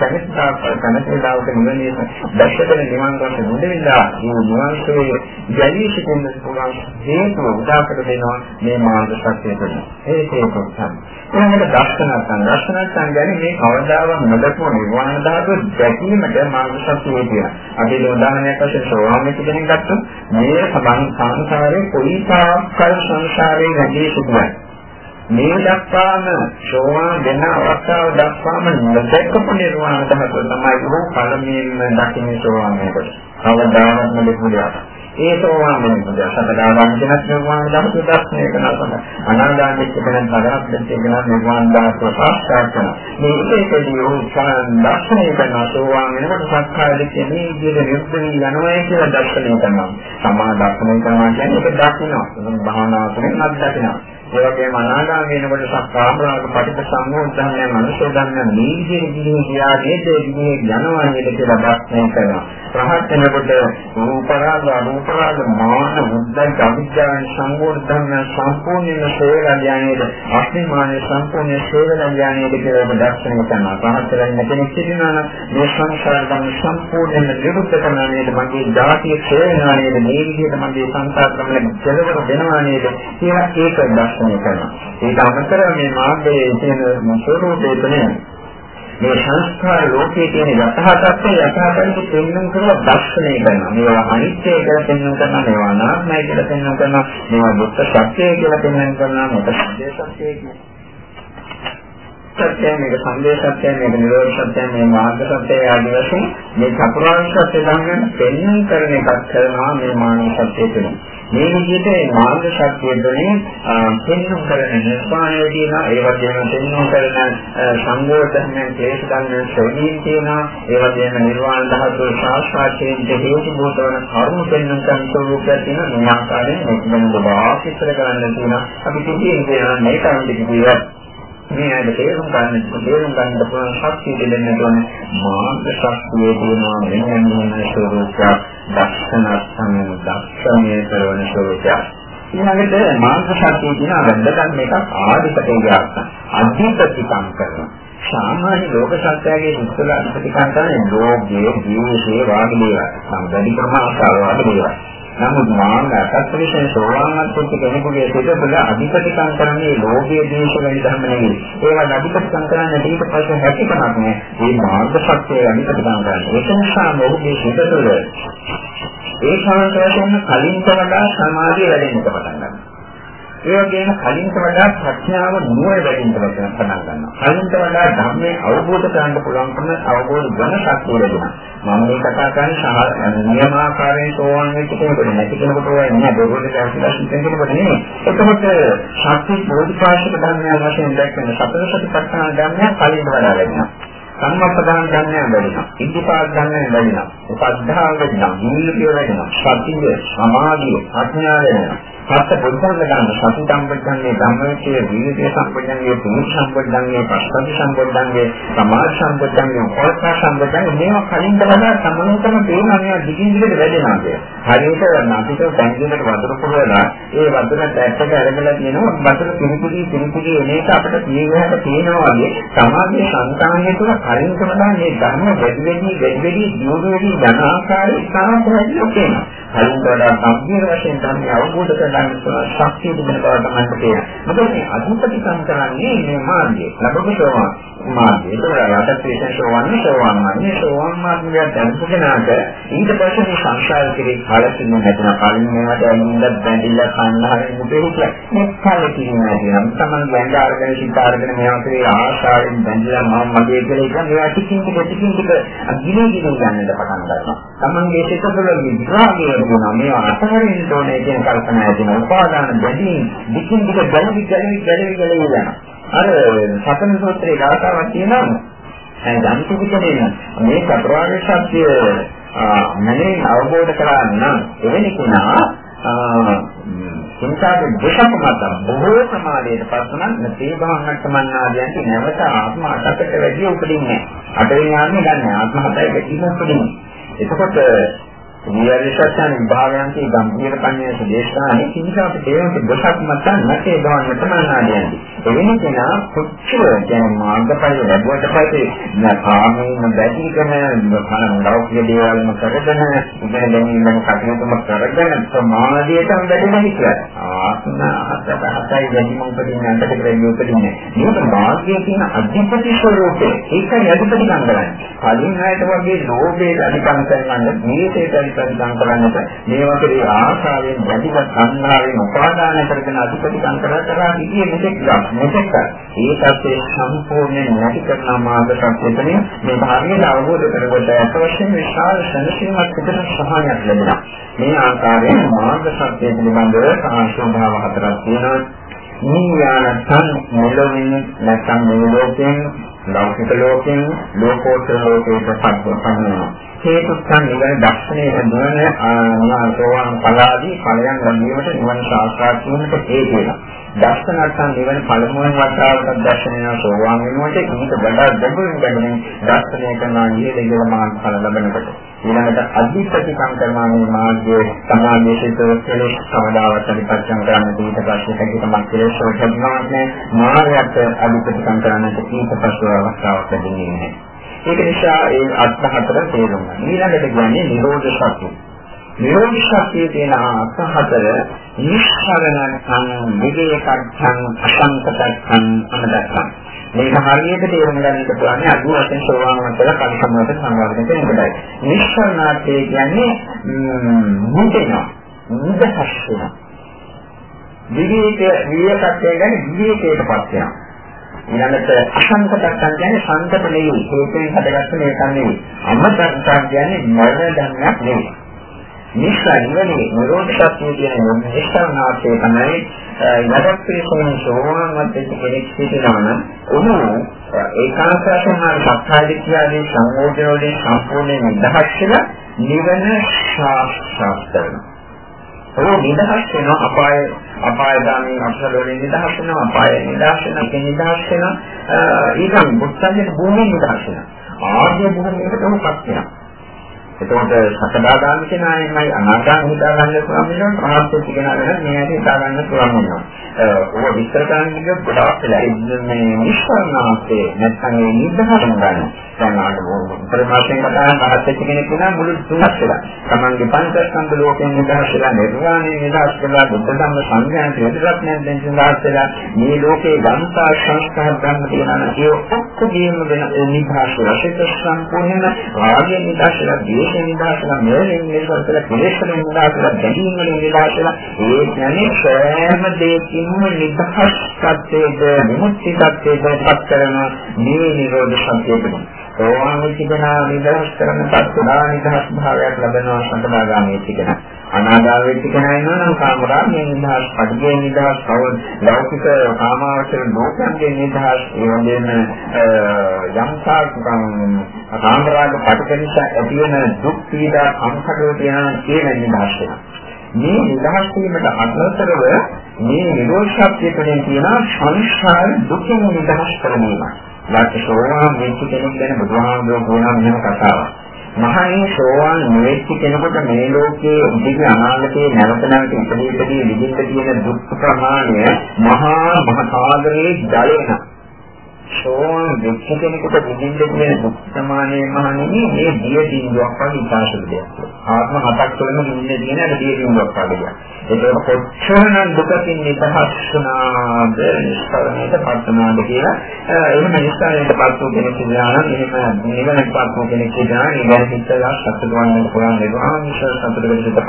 Speaker 1: කැමති කනසේදාවක නිවනේ දැක්කගෙන නිවන් රස දුඳින්දා මේ නිවන්සේ ගැලී සිටින්න පුළුවන් හේතුව උදාකර දෙනවා මේ මාර්ග සත්‍යය තුළ. ඒ හේතුව තමයි. ඊළඟට දර්ශනයන් දර්ශනයන් කියන්නේ මේ කවදාවත් නොදකෝ නිර්වාණ ධාතුව දැකීමට මාර්ග සත්‍යය කියන. අපි උදාහරණයක් වශයෙන් සෝවාන් කියන ගත්තොත් මේ සබන් සංසාරේ කොයි තාක්කල් සංසාරේ නැගී සිටිනවා. මේ දක්වාම සෝවාන් වෙන අවස්ථාව දක්වාම නොදැකපු නිර්වාණ ධාතුව තමයි උන් පළමුවෙන්ම දකින්නේ සෝවාන් වෙනකොට. කවදාවත් නොදෙකුලියක්. ඒ සෝවාන් වෙනකොට සතරදාගාමී කෙනෙක් නිර්වාණ ධාතුව දර්ශනය කරනවා. අනාගාමී කෙනෙක් බඩක් දෙකගෙන නිර්වාණ ධාතුව සාක්ෂාත් කරනවා. මේ ඒකදී උන් දර්ශනය කරන සෝවාන් වෙනකොට සක්කාය දිට්ඨිය මේ විදිහට නිර්දෙනී යනවා කියලා දර්ශනය කරනවා. සමා දර්ශනය කරනවා කියන්නේ ඒක දකින්නවා. භාවනා කරන අත්දකින්නවා. ඒ වගේම අනාගාමී වෙනකොට සක්කාමරාග පටිච්ච සම්මෝධනය මනුෂ්‍ය ධර්ම මේ විදිහට ගිහින් ගියා නේද ගිහින් යනවා නේද කියලා දැක්මෙන් කරනවා. රහත් වෙනකොට රූපරාග අරූපරාග මාන මුද්දන් අවිද්‍යාවෙන් සම්මෝධන සම්පූර්ණයෙන්ම සේවලා ඥානයේද අස්මිමානයේ සම්පූර්ණ සේවලා ඥානයේද කියලා දැක්මෙන් කරනවා. රහත් වෙන කෙනෙක් සිටිනවා නම් මේ සංසාර ධර්ම සම්පූර්ණයෙන්ම නිරුද්ධ කරනවා නේද මගේ ධාතිය සේවනා නේද මේ විදිහට මගේ සංසාර ගමන කෙලවර වෙනවා නේද කියලා ඒක දැක්ම දර්ශනය කරනවා. ඒක අමතරව මේ මාර්ගයේ තියෙන ස්වરૂපේ තුනේ මේ සංස්කාර ලෝකයේ තියෙන යථා තත්ත්වය යථා තත්ත්වය පෙන්වන්න කරලා දර්ශනය කරනවා. මේවා අනිත්‍ය කියලා පෙන්වන්න කරනවා, මේවා අනාත්මයි කියලා පෙන්වන්න කරනවා, මේවා දුක්ඛ සත්‍යය කියලා පෙන්වන්න කරනවා, මේක සංදේශ සත්‍යය කියලා. සත්‍යය මේක සංදේශ සත්‍යය මේක නිරෝධ සත්‍යය මේ මාර්ග සත්‍යය ආදී වශයෙන් මේ චතුරාර්ය සත්‍ය ධර්මයන් පෙන්වන්න කරන එකක් කරනවා මේ මානව සත්‍යය තුළ. මේ විදිහට මේ මාර්ග ශක්තිය තුළින් පෙන්වු කරන නිර්වාණය තියෙනවා. ඒ වගේම පෙන්වු කරන සංගෝධනයන් ක්ලේශ ගන්න ශ්‍රේණීන් තියෙනවා. ඒ වගේම නිර්වාණ ධාතුව සාස්ත්‍රයෙන් හේතු භූත වන කරුණු පෙන්වන සංස්කෘතියක් තියෙනවා. මේ ආකාරයෙන් මේක ගැන ගොඩාක් විස්තර කරන්න තියෙනවා අපි කියන්නේ මේක අන්තිමට මේ ඇයිද තේරුම් ගන්න තේරුම් ගන්න පුළුවන් ශක්තිය දෙන්න ඕන මාර්ග ශක්තිය දෙනවා මෙන්න මේ ස්වરૂපයක් දක්ෂණස්සම් දක්ෂණය කරන ස්වરૂපයක් ඊළඟට මාර්ග ශක්තිය කියන වැදගත් එකක් ආධිපතියක් අධිපතිකම් කරනවා. සාමාන්‍ය ලෝක සත්‍යයේ දුක්ඛල අධිපතිකම් කරන්නේ ලෝභයේ ජීවිතේ වාගේ දේවල් සම්බන්ධ ක්‍රම ආකාර වාගේ දේවල් නමුත් මාර්ගයත් විශේෂ සෝවාන්වත් වෙච්ච කෙනෙකුගේ සිතවල අධිපතිකම් කරන්නේ ලෝභයේ දේශවල ධර්ම නෙවෙයි. ඒවා අධිපතිකම් කරන්නේ ඊට පස්සේ හැකියාවක් නෑ. මේ මාර්ග සත්‍යය අධිපතිකම් කරන්නේ. ඒක නිසා මොහුගේ සිතවල ඒ සමන්තයෙන් කලින්ට වඩා සමාධිය වැඩෙන්න පටන් ගන්නවා. ඒ වගේම කලින්ට වඩා ප්‍රඥාව නුවණ වැඩිෙන්න පටන් ගන්නවා. කලින්ට වඩා ධර්මයේ අවබෝධ කරගන්න පුළුවන්කම අවබෝධ වෙන ශක්තිය ලැබෙනවා. මම මේ කතා කරන්නේ නියමාකාරයෙන් සෝවාන් වෙච්ච කෙනෙකුට නැති කෙනෙකුට නෑ බොරුවට දැක්කලා සිටින කෙනෙකුට නෙමෙයි. එතකොට ශක්ති බෝධිපාශික ධර්මයන් වශයෙන් දැක්වෙන සතර සතිපට්ඨාන ධර්මයන් කලින්ට වඩා ලැබෙනවා. සම්මප්පදාන ධර්මයන් වැඩිනවා. ඉද්ධිපාද ධර්මයන් වැඩිනවා. උපද්ධාන වැඩිනවා. නිමිතිය වැඩිනවා. සතිය, සමාධිය, ප්‍රඥාව වැඩිනවා. සත්‍ය බුද්ධංග ගන්න සති සම්පජන්ගේ ධම්මයේ විවිධ සම්පජන්ගේ පුරුෂ සම්පජන්ගේ පස්සති සම්පජන්ගේ සමාධි සම්පජන්ගේ ඕර්ථ සම්පජන්ගේ මේවා කලින් වඩා සම්මතම තේරෙනවා මේ දිගින් දිගට වැඩෙනවා කිය. හරියට අපිට බැංකුවකට වතුර පුරවලා ඒ වතුර ටැප් එක අරගෙන තියෙනවා වතුර පිරිපිරි පිරිපිරි එන එක අපිට තීව්‍රව තියෙනවා වගේ සමාධියේ සංකාණය තුළ කලින් වඩා මේ ධර්ම වැඩි වැඩි වැඩි වැඩි දියුණු වෙවි යන ආකාරය ඉතාමත් වැඩි වෙනවා. කලින් වඩා සම්පූර්ණ වශයෙන් ධර්මය අවබෝධ කරගන්න පුළුවන් ශක්තිය තිබෙන බව තමයි තේරෙන්නේ. මොකද මේ අධිපතිකම් කරන්නේ මේ මාර්ගය. ලබකසෝවා මාර්ගය. ඒක රටත් විශේෂෝවන් සෝවාන් මාර්ගය. සෝවාන් මාර්ගය දැනුගනාට ඊට පස්සේ මේ සංසාර කෙරේ කාලසින්න නැතින කලින් මේවට ඇලින්ද බැඳිලා කන්නාරේ මුදෙහිලා මේ කාලෙකින් නැතිනම් තමන් ගැඳ අරගෙන සිත අරගෙන මේවට ආශාවෙන් බැඳිලා මම මගේ කියලා ඉතින් මේවා ටිකින් ටික ටිකින් ටික ගිනේ ගිනේ යන්නට පටන් ගන්නවා. තමන්ගේ සිත තුළ විභාගය වෙනවා මේ අතහරින්න ඕනේ කියන කල්පනා ඇතින උපාදාන බැඳීම් දිකින් දික ගැලවි ගැලවි ගැලවි ගැලවි යනවා. අර සතන සූත්‍රයේ ගාථාවක් තියෙනවා. යම් කිසි මේ චතුරාර්ය සත්‍ය මනෙන් අවබෝධ කරගන්න එවැනි කෙනා සංසාරේ දුෂක මත බොහෝ ප්‍රමාණයට පස්සම නැතේ භවන්නට මන්නාදයන්ට නැවත ආත්ම අටකට වැඩි උපදින්නේ. අටවෙනි ආත්මය ගන්න ආත්ම හතයි වැඩිම උපදින්නේ. එතකොට විද්‍යාවිශාස්ත්‍රණ විභාගයන්ගේ ගම්භීර කන්නේ දේශනානේ කිසිසාට දේවන්ට දොසක් මත නැතේ ගවන්න තමන්නාදයන්දි. එවෙන කෙනා කොච්චර දැන් මාර්ගඵල ලැබුවට පස්සේ කාමයෙන් බැදී කරන කන ලෞකික දේවල්ම කරගෙන ඉගෙන ගැනීමම කටයුතුම කරගෙන ප්‍රමාදයටම වැඩිම හිතලා ආත්ම හතට හතයි වැඩිම උපදින්න අන්තක ප්‍රේමී උපදින්නේ. මේක මාර්ගයේ තියෙන අධිපති ස්වરૂපේ ඒකයි අධිපති කන්දරන්නේ. කලින් ආයත වගේ ලෝභයේ අධිකම් කරනන්න මේකේ අධිපතිකම් කරන්නට මේ වගේ ආශාවෙන් වැඩිම සංහාවෙන් උපාදාන කරගෙන අධිපතිකම් කරලා කරා හිතියේ මෙතෙක් මෙතෙක් ඒ තත්ත්වය සම්පූර්ණයෙන් නැති කරන මාර්ග සත්‍යතනේ මේ ධර්මයේ අවබෝධ කරගන්න අවශ්‍ය විශාල සම්සිමක් පිටන සහායක් ලැබෙනවා. මේ ආකාරයෙන් මාර්ග සත්‍ය පිළිබඳව ආශෝභාව හතරක් තියෙනවා. නියානතන් මෙලොවින් නැත්නම් මේ ලෝකයෙන් ලෞකික ලෝකයෙන් ලෝකෝත්තර ලෝකයට පත්වනවා හේතුත්සන් නිවන දර්ශනයේ නොවන අනාසෝවන් ඵලාදී ඵලයන් ලැබීමට නිවන සාක්ෂාත් වීමට හේතු වෙනවා. දර්ශනාර්ථන් නිවන පළමුවෙන් වතාවකට දර්ශනය සෝවාන් වෙනකොට ඊට වඩා ගැඹුරින් ගැඹුරින් දර්ශනය කරනවා නිහඬ මාර්ග ඵල ලැබෙනකොට. ඊළඟට අධිපතිකම් කරනවා මේ මාර්ගයේ සමාධියේ සිට කෙලෙස් සමදාවත් අධිපත්‍යම් කරන්න ඊට පස්සේ කැකිතමක් කෙලෙස් වලට නැහැ. මාර්ගයට අධිපතිකම් කරන්නට ඊට පස්සේ අවස්ථාවක් ලැබෙන්නේ නැහැ. ඒක නිසා ඒ අර්ථ හතර තේරුම් ගන්න. ඊළඟට කියන්නේ නිරෝධ ශක්තිය. නිරෝධ ශක්තිය කියන අර්ථ හතර නිස්සරණං විදේකච්ඡං අසංකතච්ඡං අමදක්ඛං. මේක හරියට තේරුම් ගන්නට පුළුවන් අදු වශයෙන් සෝවාන් වන්තල කල්පනාවට සංවාදනය කරනකොටයි. නිස්සරණාර්ථය කියන්නේ මුදෙනවා. මුදහස් වෙනවා. විවේක විවේකත්වය ගැන විවේකයටපත් වෙනවා. ඊළඟට අසංකතක්කන් කියන්නේ සංකත නෙවෙයි. හේතුන් හදගත්ත මේක නෙවෙයි. අමතක්කන් කියන්නේ මරණ ධර්මයක් නෙවෙයි. නිසා නිවනේ නිරෝධ සත්‍ය කියන නිස්සාරණාර්ථය තමයි යදක් පිළිසොන සෝවාන් වත්තේ කෙනෙක් සිටිනවා නම් උණු ඒකාන්ත වශයෙන් ආ සත්‍යය දිහාදී සංයෝජන වලින් සම්පූර්ණයෙන් නිදහස් වෙලා නිවන සාක්ෂාත් කරනවා. ඔය නිදහස් වෙන අපාය අපායගාමී අකුසල වලින් නිදහස් වෙනවා. අපාය නිදහස් වෙනවා ඒක නිදහස් වෙනවා. ඊටම බුද්ධත්වයේ භූමිය නිදහස් වෙනවා. ආර්ය භූමියකට උපත් වෙනවා. එතකොට සකදාගාමී කෙනායි අනාගාමී හිතා ගන්න පුළුවන් වෙනවා. රහත් කෙනාට මේ ඇයි හිතා ගන්න පුළුවන් වෙනවා. ඔය විස්තර කරන්නේ ගොඩාක් වෙලා. මේ නිස්සාරණාස්සේ නැත්නම් මේ නිදහස ගන්න. දැන් ආට පරිමාශයෙන් කතා කරන රහත් කෙනෙක් වෙනා මුළු තුනක් වෙලා. Tamange පංචස්කන්ධ ලෝකයෙන් නිදහස් වෙලා නිර්වාණය නිදහස් වෙලා බුද්ධ ධම්ම සංඥාන් ත්‍රිවිධරත්නයන් දැන් නිදහස් වෙලා මේ ලෝකේ ගන්තා සංස්කාර ධර්ම තියෙනවා. ඒ ඔක්කොගේම වෙන නිදහස් වෙලා සිත සම්පූර්ණ රාගය නිදහස් වෙලා ද්වේෂයෙන් නිදහසලා මෙලෙන් නිදහසලා කෙලෙස්වලින් නිදහසලා බැඳීම් වලින් නිදහසලා ඒ කියන්නේ සෑම දෙයකින්ම නිදහස් සත්‍යයේද විමුක්ති සත්‍යයේද පත් කරන මේ නිරෝධ සත්‍යයද සෝවාන් වෙච්ච කෙනා නිදහස් කරන පස්සුදා නිදහස් භාවයක් ලැබෙනවා සම්පදාගාමී වෙච්ච කෙනා. අනාගාමී වෙච්ච කෙනා ඉන්නවා නම් කාමරාගයේ නිදහස්, පටිඝයේ නිදහස්, කවල් ලෞකික කාමාවචර ලෝකයන්ගේ නිදහස්, ඒ වගේම යම්සා කාමරාග පටිඝ නිසා ඇති වෙන දුක් පීඩා සංකටෝ කියන කියන නිදහස් වෙනවා. මේ නිදහස් වීමට අතරතරව මේ නිරෝධ ශක්තිය තුළින් තියෙන සංසාර දුකින් නිදහස් කරගන්නවා. ඊට සෝවාන් වෙච්ච කෙනෙක් ගැන බුදුහාමුදුරුවෝ කියනවා මෙහෙම කතාවක්. මහණේ සෝවාන් නොවෙච්ච කෙනෙකුට මේ ලෝකයේ ඉදිරි අනාගතයේ නැවත නැවත ඉදිරියටදී විඳින්න තියෙන දුක් ප්‍රමාණය මහා මහ සාගරයේ ජලයන. සෝවාන් වෙච්ච කෙනෙකුට විඳින්න තියෙන දුක් ප්‍රමාණය මහණෙනි මේ දිය බිඳුවක් වගේ ඉතාලි දෙයක්. ආත්ම හතක් තුළම විඳින්න තියෙන අර දිය බිඳුවක් වගේ. ඒක කොච්චරනම් දුකකින් නිදහස් වුණාද නිස්සාරණයට පත් වුණාද කියලා එහෙම නිස්සාරණයට පත් වූ කෙනෙක් කියනවා නම් එහෙම නිවනට පත් වූ කෙනෙක් කියනවා නිවන හිතලා සතුට වන්න පුළුවන් නේද ආනිසර සතුට වෙන්නට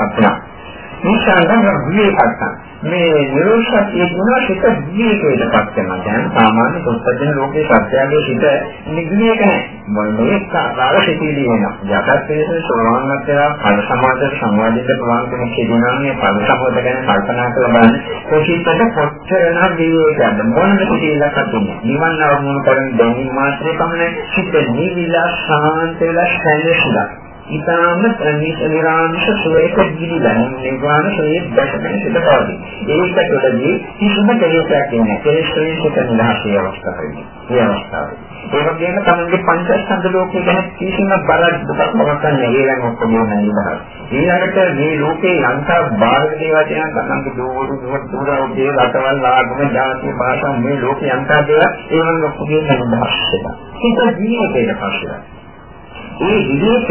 Speaker 1: පත් වෙනවා නිස්සාරණ විවේකත්ත මේ නිරෝෂාතිය කියන සිත විවේකයට පත් කරනවා. දැන් සාමාන්‍ය පුස්තකයෙන් ලෝකේ සත්‍යයේ සිත නිග්‍රහක නැහැ. මොන්නේ කාරණා සිටීදී වෙනවා. යටත් වෙනස සෝවාන්වත් වෙලා කල සමාජයට සංවාදිත ප්‍රවාහ කෙනෙක් කියනවා මේ පද සම්පද ගැන කල්පනා කරලා බලන්න. කොහොමද කොච්චරනම් විවේකයක්ද මොනද පිළිලක් අතුන්නේ. නිවන් අවබෝධ කරගන්න දැනීම මාත්‍රේ පමණ සිත නිවිලා ශාන්ත වෙලා සැලසුලා. ඊටාම නිරාමිෂ සුවේක ගිලිලා නිවාන සුවේ දැකගෙන සිටපාවි. ඒකටදී කිසිම කෙලෙසක් නැහැ. කෙලෙස් ශ්‍රේෂ්ඨ නිදහසේ අවස්ථාවයි. මේ අවස්ථාවයි. ඒ වගේම තමයි පංචස්කන්ධ ලෝකේ ගැන කිසිම බරක් දුකක් මොකක්ද ඊළඟ ඔක්කොම නිදහස්. ඊළඟට මේ ලෝකේ යන්තා බාහිර දේවල් කියන තමන්ගේ දෝරු දුර දුර ඔබේ රටවල් ආගම ජාති භාෂා මේ ලෝකේ යන්තා දේවල් ඒවන් ඔක්කොම නිදහස් වෙනවා. ඒක ජීවිතේට පස්සේ. ඒ විදිහට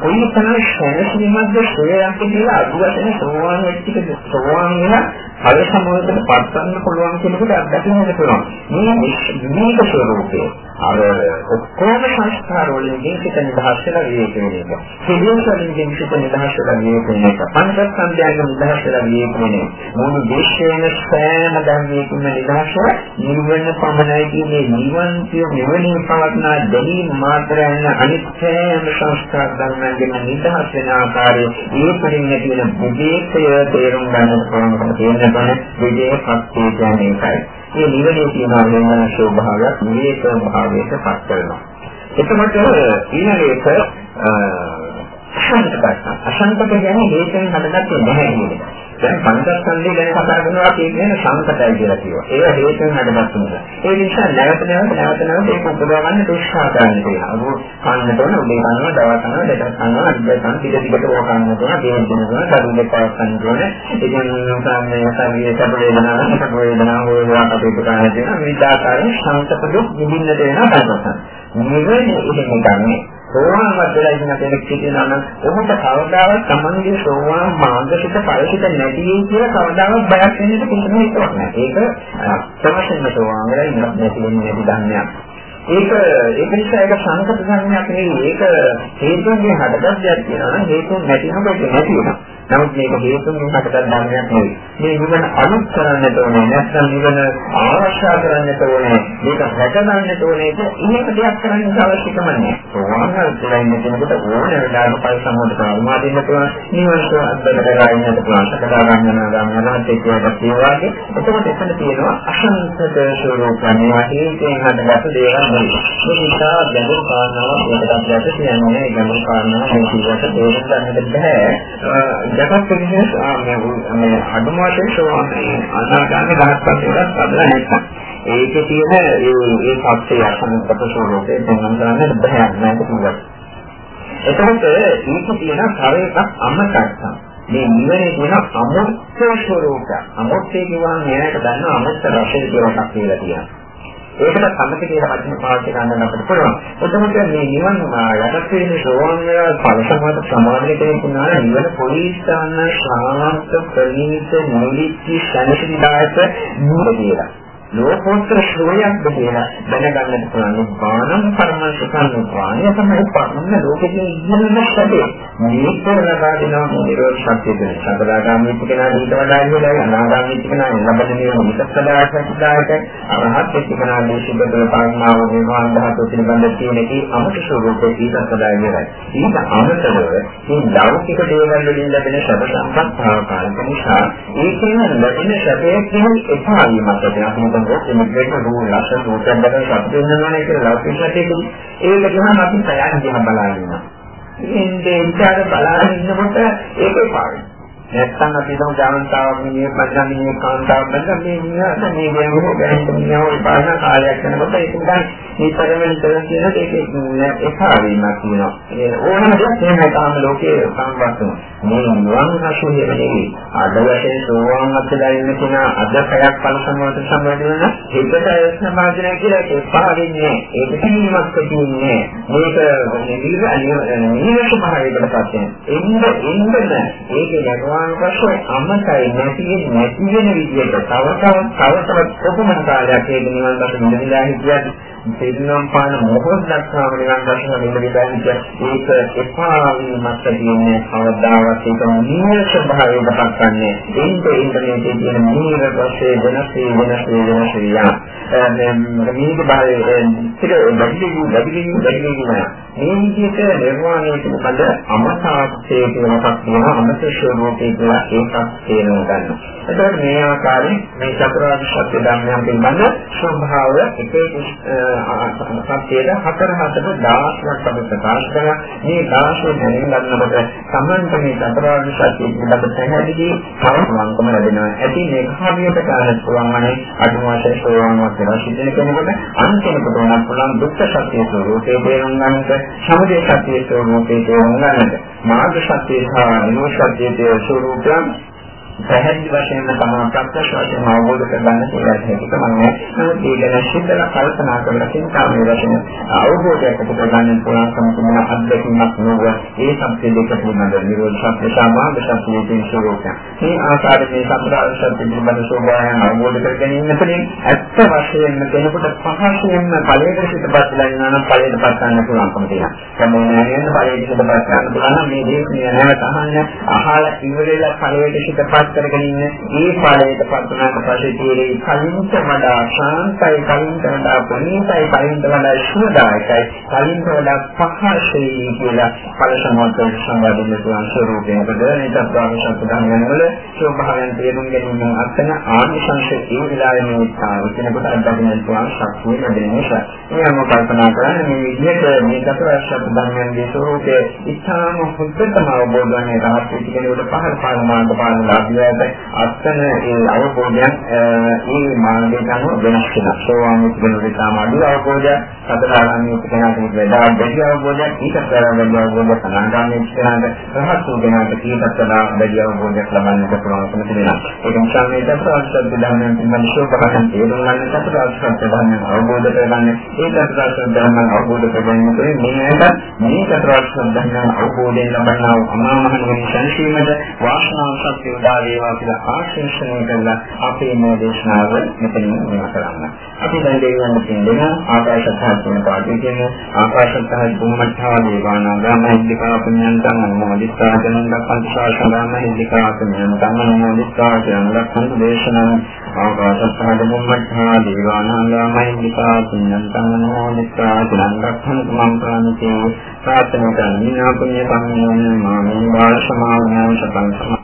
Speaker 1: කොයි තරම් ශරණීයමත්ද ශ්‍රේයන්ත කියලා අදු වශයෙන් සෝවාන් වෙච්ච සෝවාන් වෙන ඵල සමෝධයට පත්වන්න පුළුවන් කෙනෙකුට අත්දැකීම හොඳ පුළුවන්. මේ මේක ස්වરૂපේ අර ඔක්කොම සංස්කාර වලින් ජීවිත නිදහස් වෙලා විවේක වෙන එක. සිදුවන වලින් ජීවිත නිදහස් වෙලා විවේක වෙන එක. පංචස්කන්ධයන් නිදහස් වෙලා විවේක වෙන එක. මුළු දේශයෙන් සෑම ධර්මයකින්ම නිදහස් වෙලා නිවන පමණයි කියන්නේ නිවන් කිය නිවනේ පවත්නා දෙවි මාත්‍රයන් අනිත්‍යම සංස්කාර ධර්මයන් නිදහස් වෙන ආකාරයේ ඒ පරිණතිය වෙන විවේකය තේරුම් ගන්න පුළුවන් කියන බණ විදේ පස්සේ කියන්නේ ඒකයි. මේ නිවනේ තියෙන වෙන ස්වභාවයක් විවේක භාවයට පත් කරනවා. එතකොට ඊළඟ එක අසංකත අසංකත කියන්නේ හේතුන් හටගත්තේ නැහැ කියන එක. දැන් පංචස්කන්ධය ගැන කතා කරනවා කියන්නේ සංකතයි කියලා කියනවා. ඒක හේතුන් හටගත්ත නිසා. ඒ නිසා නැවත නැවත නැවත නැවත ඒක උපදවා ගන්න දුෂ්කර කරන්න තියෙනවා. අර කන්නට ඕන උදේ කනවා, දවල් කනවා, දෙක කනවා, අනිත් කනවා, පිට පිටට ඕක කන්නට ඕන, දේන් දෙනවා, දරුවෝ දෙපාරක් කන්නට ඕන. ඉතින් සාමයේ සාමියේ සබ වේදනාව, සබ වේදනාව වේදනා කටයුතු කරන්න තියෙනවා. මේ ආකාරයෙන් සංකතක විඳින්න දෙනවා තමයි. නිවෙන්නේ එහෙම ගන්නේ. සෝවාන් වදලා ඉන්න කෙනෙක් කියනවා නම් ඔහුට කවදාවත් තමන්ගේ සෝවාන් මාර්ගසිත ඵලසිත නැති වෙයි කියලා කවදාවත් බයක් වෙන්නට කිසිම හේතුවක් නැහැ. ඒක තමසෙන්න සෝවාන් වෙලා ඉන්න නැති වෙන්නේ නැති ධර්මයක්. ඒක ඒක නිසා ඒක සංකත ධර්මයක් නෙවෙයි. ඒක හේතුන්ගෙන් හටගත් දෙයක් කියනවා නම් හේතුන් නැතිනම් ඒක නැති වෙනවා. නමුත් මේක හේතුන්ගෙන් හටගත් ධර්මයක් නෙවෙයි. මේ නිවන අනුත් කරන්නට ඕනේ. නැත්නම් නිවන ආරක්ෂා කරන්නට ඕනේ. මේක රැකගන්නට ඕනේ. ඒක දෙයක් කරන්න අවශ්‍යකම නැහැ. සෝවාන් වෙලා ඉන්න කෙනෙකුට ඕනේ වෙලාවක පල් සම්මත කරනවා දෙන්න පුළුවන්. නිවන අත්දැක කරලා ඉන්නට පුළුවන්. සකදා ගන්නවා ගන්නවා තේකවට ඒ වගේ. එතකොට එතන තියෙනවා අසංසත ස්වરૂපයන්. හේතුන් හටගත් දේවල් නෙවෙයි. මේ නිසා ගැඹුරු කාරණාවක් ඒකට අපිට කියන්නේ ගැඹුරු කාරණාවක් මේ ජීවිතේ තේරුම් ගන්නට බෑ. ජගත් විශේෂ මේ අඩුම වශයෙන් සෝවාන් අනාගාමී රහත්පත් එකක් අදලා නැත්නම් ඒකේ තියෙන ඒ ඒ සත්‍යය අසන්නපත ස්වરૂපේ තේරුම් ගන්න බෑ නේද කියලා. එතකොට මේක තියෙන තව එකක් අමතක්කම්. මේ නිවනේ තියෙන අමුත්‍ය ස්වરૂපය. අමුත්‍ය කියවම මෙයාට දන්න අමුත්‍ය රසය කියලා එකක් කියලා තියෙනවා. ඒකට සම්මත කියලා වචන පාවිච්චි කරන්න අපිට පුළුවන්. එතකොට මේ නිවන් යටත් වෙන සෝවාන් වෙලා පරිසමත සමාධිය කෙනෙකුනා නිවන පොලිස්තාන ශාන්ත ප්‍රණීත මූලික සැනසීමදායක නුඹ කියලා. ලෝකෝත්තර ශ්‍රේයක්ද කියලා දැනගන්නට පුළුවන්. බාණම් පරමසුඛන් වාණය තමයි පරම ලෝකයේ ඉන්නම සැදේ. මේක ලබා දෙනවා මේ නිරෝධ ශක්තිය දෙන. සතරාගාමී කෙනා ඊට වඩා ඉහළයි අනාගාමී කෙනා ලබන නිවන විසස්සදායකයි. අරහත් කෙනා මේ සිබ්බතල පරමාව නිර්වාණ ධාතු පිළිබඳ තියෙන කී අමත ස්වરૂපයේ ඊට සදා ඉවරයි. ඊට අමතරව මේ ලෞකික දේවල් වලින් ලැබෙන ශබ සම්පත් භාවකාරක නිසා ඒකෙන් ලැබෙන ශබයේ කියන එපා වීමක් අපිට හිතන්නේ කෙනෙක්ට රූප ලක්ෂණ රූපයක් දැකලා සතුට වෙනවනේ කියලා ලෞකික ශතේකදී ඒක ගහම අපි සයන් දිහා බලනවා. ඉන්නේ ඉස්සර බලන ඉන්නකොට ඒකේ පාරයි. නැත්තම් අපි හිතමු ජානන්තාවක් මේ මචං මේ කාන්තාවක් නැත්නම් මේ මිනිහා මේ ගෑනුව ගෑනුව මිනිහා ඔය පාන කාලයක් යනකොට ඒක නිකන් මේ තරමෙන් තර කියන දෙකේ එකාවීමක් කියනවා ඒ ඕනම දෙයක් මේ කාම ලෝකයේ සම්බන්ධ මේ නිවන් රසුය නෙවෙයි. අද වශයෙන් සෝවාන් අත්දලා ඉන්න කෙනා අද පැයක් පල සම්මත සම්බන්ධ වෙන හිතට සමාජනය කියලා ඒක පාරින්නේ ඒක තීමක් තියෙන්නේ මේක නිවිස භාවයකට පත් වෙන එන්න එන්න ඒකේ යනවා සාමාන්‍ය ප්‍රශ්නේ අමතයි. නැති නැති වෙන විදිහට තව තවත් තව තවත් කොපමණ කාලයක් ඒක නිවන් දකින්න නිදලා හිටියත් පිරිනම් පාන මොහොත දක්වාම නිවන් දර්ශන වෙන්න බැහැ ඒක එපා වීමත් තියෙන්නේ අවදාවත් ඒක නිය ස්වභාවයකට පත්න්නේ එන්නේ ඉන්ටර්නෙට් එකේ තියෙන නීර වශයෙන් වෙනස් වෙනස් වෙනස් වෙනස් මේක බාහිර ඉතින් වැඩිලි වැඩිලි වැඩිලි නෑ. මේ විදිහට නිර්වාණය පිළිබඳ අමතාක්ෂේ කියන එකක් තියෙනවා අමත ස්වરૂපේ කියලා ඒකක් තේරුම් ගන්න. එතකොට මේ ආකාරයෙන් මේ චතුරාර්ය සත්‍ය ධර්මයන් පිළිබඳ ස්වභාවය එක සත්‍යයට හතර හතර 16ක් අපි ප්‍රකාශ කරා. මේ 16 දැනෙන ගන්නකොට සමන්ත මේ චතුරාර්ය සත්‍ය පිළිබඳ පැහැදිලි සමන්කම ලැබෙනවා. ඇති මේ කාර්යයට කරන්න පුළුවන් අනේ අනුමාශය සෝවාන්වත් වෙනවා. සිද්ධ කෙනෙකුට අන්තිමකට වුණා පුළුවන් දුක්ඛ සත්‍ය ස්වરૂපේ තේරුම් ගන්නට, සමුදය සත්‍ය ස්වરૂපේ තේරුම් ගන්නට, මාර්ග සත්‍ය සහ නිරෝධ සත්‍ය ස්වરૂපයන් පැහැදිලි වශයෙන් තමයි ප්‍රත්‍යක්ෂ වශයෙන් අවබෝධ කරගන්න කියලා හිතේ තමයි. නමුත් ඒ ගැන සිතලා කල්පනා කරලා සිතාමේ වශයෙන් අවබෝධයක් අපිට ගන්න පුළුවන් සම්පූර්ණ අත්දැකීමක් නෝව ඒ සත්‍ය දෙක පිළිබඳ නිරෝධ සත්‍ය සමාධි සත්‍යයේ තියෙන ස්වરૂපය. මේ ආකාරයෙන් මේ සම්ප්‍රදාය සත්‍ය පිළිබඳ ස්වභාවයන් අවබෝධ කර ගැනීම තුළින් ඇත්ත වශයෙන්ම කෙනෙකුට පහසුවෙන්ම ඵලයට සිතපත් වෙලා නම් ඵලයට පත් ගන්න පුළුවන්කම තියෙනවා. දැන් මේ නෑනේ ඵලයට සිතපත් ගන්න පුළුවන් නම් මේ දේ නැවත අහන්න අහලා ඉවරෙලා ඵලයට සිතපත් කරගෙන ඉන්න මේ ඵලයට පත්වනාට පස්සේ තියෙන්නේ කලින්ට වඩා ශාන්තයි කලින්ට වඩා ප්‍රණීතයි කලින්ට වඩා සුවදායකයි කලින්ට වඩා පහසෙයි කියලා ඵල සම්මත සම්බන්ධ තුන් ස්වරූපයකට නේද ප්‍රාණශක්ති ධර්මයන් වල ස්වභාවයන් තේරුම් ගැනීම අත්න ආනිසංශයේ ඒ විලාවේ මේ වෙනකොට අත්දකින්න පුළුවන් ශක්තිය ලැබෙන නිසා. එයාම කල්පනා කරන්නේ මේ විදිහට මේ චතුරාර්ය ධර්මයන්ගේ ස්වરૂපයේ ඉතාම හොඳටම අවබෝධ වන්නේ රහත් වෙච්ච කෙනෙකුට පහළ පාන මාර්ග පාන ලාභය ඇත අත්තන ඒ අවබෝධයන් ඒ මාර්ගයට අනුව වෙනස් වෙනවා. සෝවාන් වෙනකොට සාමාන්‍ය අවබෝධයක්, සතරාගාමී කෙනාට වඩා වැඩි අවබෝධයක්, ඊට වඩා වැඩි අවබෝධයක් අනාගාමී කෙනාට රහත් වෙනාට ඊට වඩා වැඩි අවබෝධයක් ලබන්නට පුළුවන්කම තිබෙනවා. ඒක නිසා මේ චතුරාර්ය ධර්මයන් පිළිබඳ ශෝභකයන් තේරුම් ගන්න චතුරාර්ය ධර්මයන් අවබෝධ කරගන්න ඒ චතුරාර්ය ධර්මයන් අවබෝධ කරගන්න තුළින් මේකට මේ චතුරාර්ය ධර්මයන් අවබෝධයෙන් ලබන්නා වූ අමා මහ නිවන සංසීමද වාසනාව සත්‍ය උදා වේවා කියලා ආශිර්වාද කරලා අපේ මේ දේශනාව මෙතනින් නිම කරන්න. අපි දැන් දෙවියන් දෙන්න ආකාශසහත් වන පාඩේ කියන ආකාශසහත් බුම්මඨා වේවානාගාමයි දෙපාපණයන් තම මොදිස්සාදනන් දක්වන සාසනාමයි දෙපාපණයන් තම මොදිස්සාදනන් දක්වන දේශනා ආකාශසහත් බුම්මඨා වේවානාගාමයි දෙපාපණයන් තම මොදිස්සාදනන් දක්වන මම් ප්‍රාණිතේ ප්‍රාර්ථනා කරන්නේ නාපුණ්‍ය පන්නේ මාමේ බාල සමාවනාව සතන්